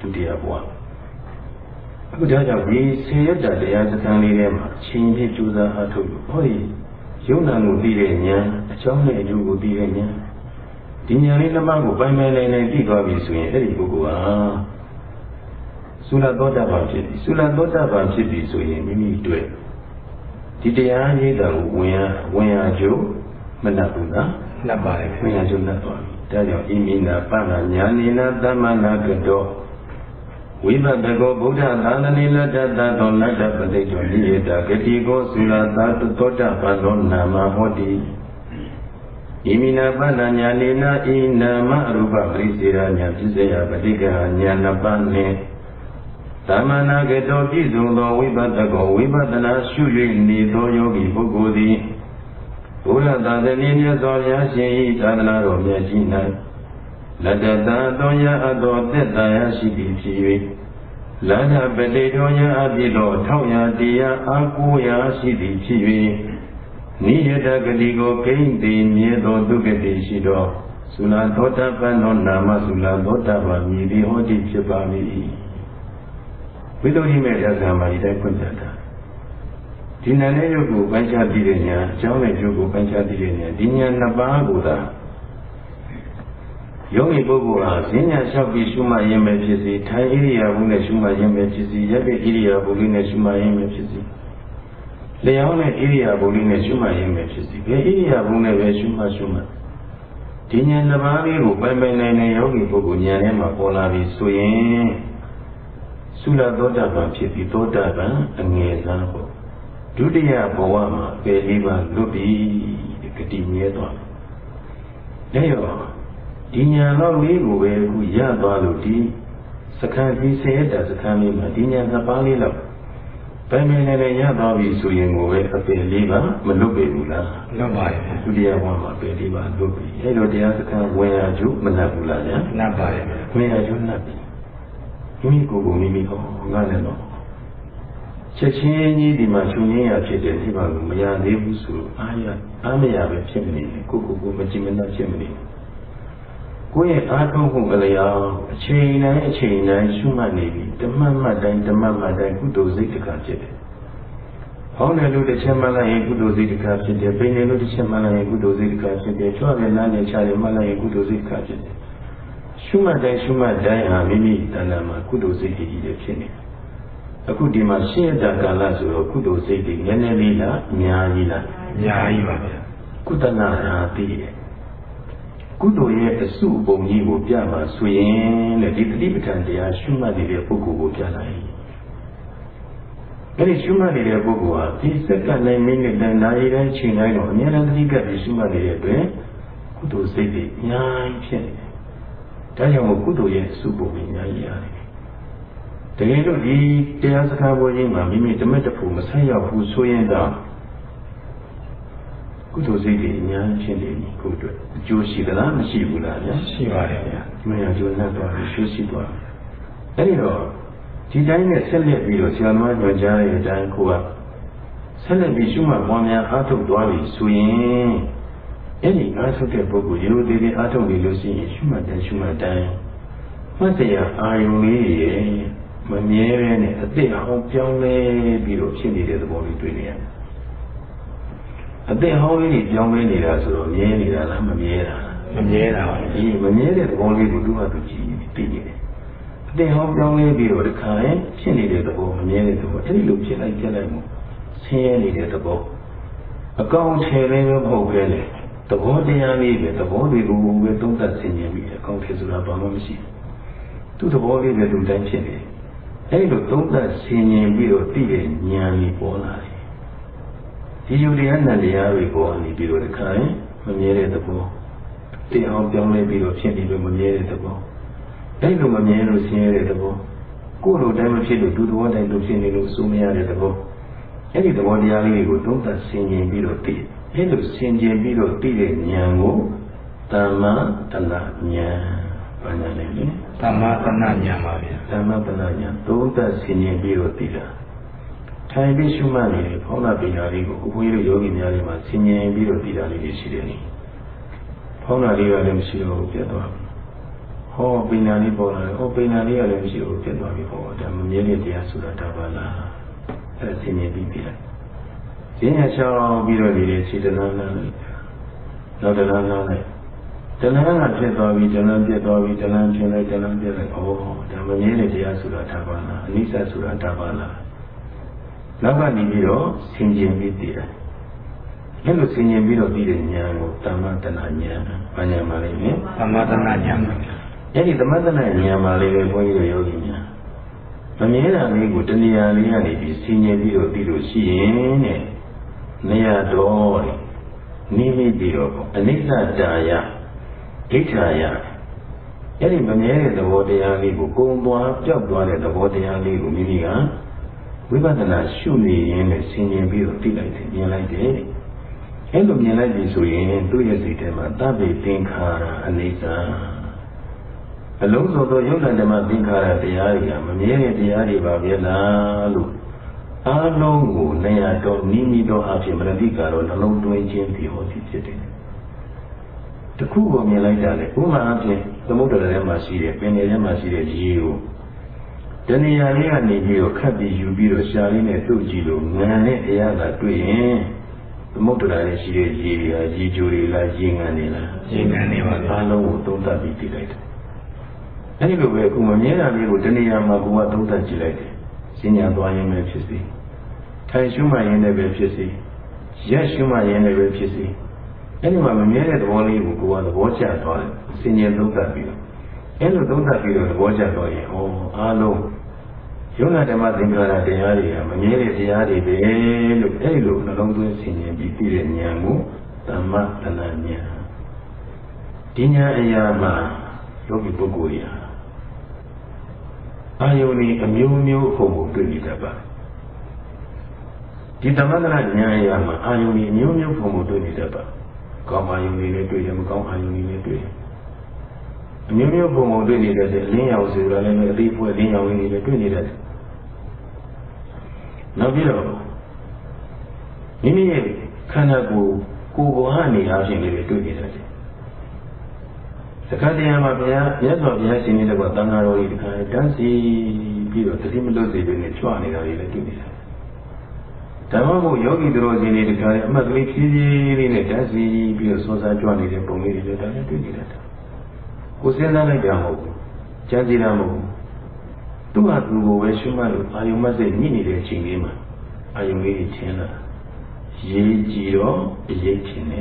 ဒုတိယဘဝ။အခုဒါကြောင့်ဒီဆေရတ္တတရားစခန်းလေးထဲမှာချင်းပြကြိုးစားအားထုတ်လို့ဟောဒီ ယုံနာကိုသိတဲ့ဉာဏ်အကြောင်းနဲ့အကျိုးကိုသိတဲ့ဉာဏ်ဒီဉာဏ်လေးတစ်ပါးကိုပိုင်ပိုင်နိုင်နိုင်သိသွားပြီဆိုရင်အဲ့ဒီပုဂ္ဂိုလ်ဟာသုလသောတာပန်ဖြစ်ပြီသုလသောတာပန်ဖြစ်ပြီဆိုရင်မိမိတွေ့ဒီတရားရေးတာကိုဝင်ရဝင်ရကြုံမနှပ်ဘူးနော်နှပ်ပါတယ်ဝင်ရကြုံနှပ်သွားပြီဒါကြောင့်ဣမိနာပဏ္ဏညာနေနာသမ္မနာကတော ဝိပတကောဗုဒ္ဓသာသနေလတ္တသသောလတ္တပတိတောနိယတဂတိကောသုလသာသောတပသောနာမဟောတိဣမိနာပဏညာနေနာဣနာမအရူပပရိစေရာညာပြစ္ဆေယပฏิကညာနပနှင့်သမဏဂတောပြည့်စုံသောဝိပတကောဝိပဿနာရှု၍နေသောယောဂီပုဂ္ဂိုလ်သည်ဘုရားသာသနာမြတ်စွာဘုရားရှင်၏သာသနာတော်မြတ်ကြီး၌ လက်တတသောယအသောသက်သာရရှိသည်ဖြစ်၍လန္ဒပတိတော်ယအပြည့်တော်ထောက်ရတရားအာကိုရာရှိသည်ဖြစ်၍နိယတဂတိကိုဂိမ့်သိမြဲသောဒုက္ခတိရှိသောသုလသောတပန်သောနာမသုလသောတပန်မြည်သည်ဟောတိဖြစ်ပါ၏ဝိသုဒ္ဓိမေရသမာဓိတိုင်းဖွင့်ပြတာဒီနာနဲ့ရုပ်ကိုပိုင်းခြားပြီးတဲ့ညာအကြောင်းနဲ့ရုပ်ကိုပိုင်းခြားပြီးတဲ့ညာဒီညာနှစ်ပါးကိုသာ ယောဂီပုဂ္ဂိုလ်ဟာဈဉ္ညာလျှောက်ပြီးရှုမှတ်ရင်ပဲဖြစ်စီထိုင်ဣရိယာပုနဲ့ရှုမှတ်ရင်ပဲဖြစ်စီရက်တဲ့ဣရိယာပုလေးနဲ့ရှုမှတ်ရင်ပဲဖြစ်စီလျှောင်းတဲ့ဣရိယာပုလေးနဲ့ရှုမှတ်ရင်ပဲဖြစ်စီဘယ်ဣရိယာပုနဲ့ပဲရှုမှတ်ရှုမှတ်ဒီဉာဏ်တစ်ပါးလေးကိုပိုင်ပိုင်နိုင်နိုင်ယောဂီပုဂ္ဂိုလ်ဉာဏ်ထဲမှာပေါ်လာပြီဆိုရင်သုလသောတာပန်ဖြစ်ပြီးသောတာပန်အငယ်စားပေါ့ဒုတိယဘဝမှာပယ်လေးပါလွတ်ပြီးဂတိမြဲသွားတယ်။ဒါရော ဒီညာတော့လေးကိုပဲအခုရသွားလို့ဒီစခန်းဒီဆဲတာစခန်းလေးမှာဒီညာနှစ်ပါးလေးတော့ဗမင်းနဲ့ရသွားပြီဆိုရင်ကိုပဲအပယ်လေးပါမလွတ်ပေဘူးလားလွတ်ပါရဲ့ဒုတိယဘဝမှာပယ်လေးပါလွတ်ပြီအဲ့တော့တရားစခန်းဝင်ရကျုမနှက်ဘူးလားဗျာနတ်ပါရဲ့ဝင်ရကျုနှက်ပြီမိမိကိုယ်ကိုမိမိဟောငါလည်းတော့ချက်ချင်းကြီးဒီမှာရှင်ရင်းရဖြစ်တဲ့ဒီမှာကိုမရသေးဘူးဆိုအားရအားမရပဲဖြစ်နေတယ်ကိုကိုကိုမကြည်မနှက်ဖြစ်နေတယ် ကိုယ့်ရဲ့အားထုတ်မှုအလျောက်အချိန်တိုင်းအချိန်တိုင်းရှုမှတ်နေပြီဓမ္မမှတ်တိုင်းဓမ္မမှတ်တိုင်းကုသိုလ်စိတ်တစ်ခါဖြစ်တယ်။ဟောင်းတယ်လို့တစ်ချက်မှတ်လိုက်ရင်ကုသိုလ်စိတ်တစ်ခါဖြစ်တယ်။ပိန်တယ်လို့တစ်ချက်မှတ်လိုက်ရင်ကုသိုလ်စိတ်တစ်ခါဖြစ်တယ်။ကြွတယ်နားနဲ့ချတယ်မှတ်လိုက်ရင်ကုသိုလ်စိတ်တစ်ခါဖြစ်တယ်။ရှုမှတ်တိုင်းရှုမှတ်တိုင်းဟာမိမိတဏ္ဍာမှာကုသိုလ်စိတ်ကြီးတွေဖြစ်နေတယ်။အခုဒီမှာရှင်းရတာကာလဆိုတော့ကုသိုလ်စိတ်တွေနည်းနည်းလေးလားအများကြီးလားအများကြီးပါဗျာကုသနာရာသိတယ် ကုသိုလ်ရဲ့အစုအပုံကြီးကိုပြမှာဆိုရင်တဲ့ဒီတတိပဋ္ဌာန်တရားရှုမှတ်နေတဲ့ပုဂ္ဂိုလ်ကိုပြလိုက်အဲ့ဒီရှုမှတ်နေတဲ့ပုဂ္ဂိုလ်ဟာဒီစက္ကန့်နဲ့မိနစ်နဲ့နာရီတိုင်းချိန်တိုင်းတော့အများအားတတိကပ်ပြီးရှုမှတ်နေတဲ့အတွက်ကုသိုလ်စိတ်တွေအများကြီးဖြစ်နေတယ်။ဒါကြောင့်မို့ကုသိုလ်ရဲ့အစုပုံကြီးအများကြီးရတယ်။တကယ်လို့ဒီတရားစကားပွဲကြီးမှာမိမိတမက်တဖူမဆက်ရောက်ဘူးဆိုရင်တော့ ကုသိုလ်စိတ်တွေအများကြီးဖြစ်နေပြီကိုယ်အတွက်အကျိုးရှိသလားမရှိဘူးလားဗျာရှိပါတယ်ဗျာမင်းအကျိုးနဲ့တော့ရှိရှိသွားတယ်အဲဒီတော့ဒီတိုင်းနဲ့ဆက်လက်ပြီးတော့ဆရာသမားညွှန်ကြားတဲ့အတိုင်းကိုကဆက်လက်ပြီးရှုမှတ်ပွားများအားထုတ်သွားပြီဆိုရင်အဲ့ဒီအားထုတ်တဲ့ပုဂ္ဂိုလ်ရိုးသေးသေးအားထုတ်နေလို့ရှိရင်ရှုမှတ်တယ်ရှုမှတ်တိုင်းမှတ်စရာအာယုံလေးရဲ့မမြဲပဲနဲ့အစ်စ်အောင်ပြောင်းလဲပြီးတော့ဖြစ်နေတဲ့သဘောလေးတွေ့နေရတယ် အသက်ဟောင်းလေးကြီးပြောင်းလဲနေတာဆိုတော့မြဲနေတာလားမမြဲတာလားမမြဲတာပါဒီမမြဲတဲ့သဘောလေးကိုသူ့ဟာသူကြည့်သိနေတယ်အသက်ဟောင်းပြောင်းလဲပြီးတော့တခါရင်ဖြစ်နေတဲ့သဘောမမြဲတဲ့သဘောအဲ့ဒီလိုဖြစ်လိုက်ပြလိုက်မှုဆင်းရဲနေတဲ့သဘောအကောင်ထည်လေးပဲမဟုတ်ပဲလေသဘောတရားလေးပဲသဘောတွေကိုပဲသုံးသပ်ဆင်ခြင်ပြီးအကောင်ထည်ဆိုတာဘာမှမရှိဘူးသူ့သဘောလေးပဲသူတိုင်းဖြစ်နေတယ်အဲ့ဒီလိုသုံးသပ်ဆင်ခြင်ပြီးတော့သိတဲ့ဉာဏ်ကြီးပေါ်လာတယ် ဒီယူတရားနဲ့တရားတွေပေါ်နေပြီးတော့တခါရင်မမြဲတဲ့သဘောတင်အောင်ပြောင်းလဲပြီးတော့ဖြစ်နေလို့မမြဲတဲ့သဘောအဲ့လိုမမြဲလို့ဆင်းရဲတဲ့သဘောကိုယ်လိုတိုင်းမဖြစ်လို့ဒုသဘောတိုင်းလို့ဖြစ်နေလို့စိုးမရတဲ့သဘောအဲ့ဒီသဘောတရားလေးတွေကိုသုံးသပ်ဆင်ခြင်ပြီးတော့သိအဲ့လိုဆင်ခြင်ပြီးတော့သိတဲ့ဉာဏ်ကိုတမ္မာတဏဉာဏ်ဘာညာလဲလေသမ္မာသနာညာပါဗျာတမ္မာတဏဉာဏ်သုံးသပ်ဆင်ခြင်ပြီးတော့သိတာ ထိုင်ပြီးရှုမှတ်နေတဲ့ဖောင်းနာပညာလေးကိုဥပ္ပယယောဂီများလေးမှာဆင်ခြင်ပြီးတော့သိတာလေးတွေရှိတယ်နိဖောင်းနာလေးကလည်းမရှိတော့ဘူးပြတ်သွားပြီဟောပညာလေးပေါ်လာတယ်ဟောပညာလေးကလည်းမရှိဘူးပြတ်သွားပြီဟောဒါမမြဲတဲ့တရားဆိုတာဒါပါလားအဲဆင်ခြင်ပြီးပြီလားဈဉ္ညာချောင်းပြီးတော့နေတဲ့ခြေတန်းလန်းလိုက်နောက်တန်းလန်းလိုက်တဏှာကဖြစ်သွားပြီတဏှာပြတ်သွားပြီတဏှာဖြစ်လိုက်တဏှာပြတ်လိုက်ဩဒါမမြဲတဲ့တရားဆိုတာဒါပါလားအနိစ္စဆိုတာဒါပါလား နောက်ကနေပြီးတော့ဆင်ခြင်ပြီးတည်တယ်အဲ့လိုဆင်ခြင်ပြီးတော့ပြီးတဲ့ဉာဏ်ကိုတမ္မတဏဉာဏ်ဘာဉာဏ်ပါလိမ့်မယ်သမ္မာသနာညာပါဗျာအဲ့ဒီသမတနာဉာဏ်ပါလေးပဲဘုန်းကြီးတို့ယောဂီများမမြဲတာလေးကိုတဏှာလေးကနေပြီးဆင်ញင်ပြီးတော့ပြီးလို့ရှိရင်တဲ့နေရတော့တဲ့နိမိတ်ပြီးတော့အနိစ္စတာယဒိဋ္ဌာယအဲ့ဒီမမြဲတဲ့သဘောတရားလေးကိုကုံသွားပြောက်သွားတဲ့သဘောတရားလေးကိုမိမိက ဝိပဿနာရှုနေရင်းနဲ့ဆင်ញင်ပြီးတော့သိလိုက်တယ်မြင်လိုက်တယ်အဲ့လိုမြင်လိုက်ပြီဆိုရင်သူ့ရဲ့စိတ်ထဲမှာတပိသင်္ခါရအနိစ္စအလုံးစုံသောယုတ်လဓမ္မသင်္ခါရတရားတွေကမမြဲတဲ့တရားတွေပါပဲလားလို့အားလုံးကိုနေရာတော်နိမိတော်အဖြစ်မရတိကတော့နှလုံးသွင်းခြင်းဒီဟောသည်ဖြစ်တယ်တခုကိုမြင်လိုက်တာလေဥမာအဖြစ်သမုဒ္ဒရာထဲမှာရှိတဲ့ပင်လယ်ထဲမှာရှိတဲ့ရေကို တဏှာလေးကနေပြီးတော့ခတ်ပြီးယူပြီးတော့ရှာလေးနဲ့တုပ်ကြည့်လို့ငံနဲ့တရားကတွေ့ရင်သမုဒ္ဒရာရဲ့ရှိတဲ့ရေတွေဟာရေကြိုတွေလားရေငံတွေလားရေငံတွေပါအားလုံးကိုသုံးသပ်ပြီးသိလိုက်တယ်အဲဒီလိုပဲအခုမမြဲတာလေးကိုတဏှာမှာကိုကသုံးသပ်ကြည့်လိုက်တယ်စဉ္ညာသွားရင်ပဲဖြစ်စီထိုင်ရှုမှရင်လည်းပဲဖြစ်စီရက်ရှုမှရင်လည်းပဲဖြစ်စီအဲ့ဒီမှာမမြဲတဲ့သဘောလေးကိုကိုယ်ကသဘောကျသွားတယ်စင်ញင်သုံးသပ်ပြီးတော့ အဲ့လိုသုံးသပ်ပြီးတော့သဘောကျသွားရင်ဩအားလုံးယုံနာဓမ္မသင်္ခါရတရားတွေကမမြဲတဲ့တရားတွေပဲလို့အဲ့လိုနှလုံးသွင်းဆင်ញင်ပြီးသိတဲ့ဉာဏ်ကိုသမ္မတဏဉာဏ်ဒီဉာဏ်အရာမှာယောဂီပုဂ္ဂိုလ်ရာအာယုန်ဤအမျိုးမျိုးဟုံကိုတွေ့နေတတ်ပါတယ်ဒီသမထဉာဏ်အရာမှာအာယုန်ဤအမျိုးမျိုးဟုံကိုတွေ့နေတတ်ပါတယ်ကောင်းအာယုန်တွေနဲ့တွေ့တယ်မကောင်းအာယုန်တွေနဲ့တွေ့တယ် အမျိုးမျိုးပုံပုံတွေ့နေတဲ့အလင်းရောင်ဆိုတာလည်းအသေးဖွဲလင်းရောင်တွေနဲ့တွေ့နေတယ်နောက်ပြီးတော့မိမိရဲ့ခန္ဓာကိုယ်ကိုယ်ပေါ်ကနေအားဖြင့်လည်းတွေ့နေတယ်သက္ကတရားမှာဘုရားမြတ်စွာဘုရားရှင်ကြီးကတန်ဃာတော်ကြီးတခါတန်းစီပြီးတော့တတိမလွတ်စေတွေနဲ့ကြွနေတာတွေလည်းတွေ့နေတယ်ဓမ္မမို့ယောဂီသူတော်စင်တွေတခါလေအမှတ်ကလေးဖြည်းဖြည်းလေးနဲ့ဓာတ်စီပြီးတော့စောစားကြွနေတဲ့ပုံလေးတွေလည်းဒါလည်းတွေ့နေတတ်တာ ကိုစဉ်းစားလိုက်ကြမဟုတ်ဘူးကြံစည်တာမဟုတ်ဘူးသူ့ဟာသူ့ကိုပဲရှုမှတ်လို့အာယုံမစိတ်ညှိနေတဲ့အချိန်လေးမှာအာယုံလေးထင်းလာရေးကြည့်တော့အရေးထင်းနေ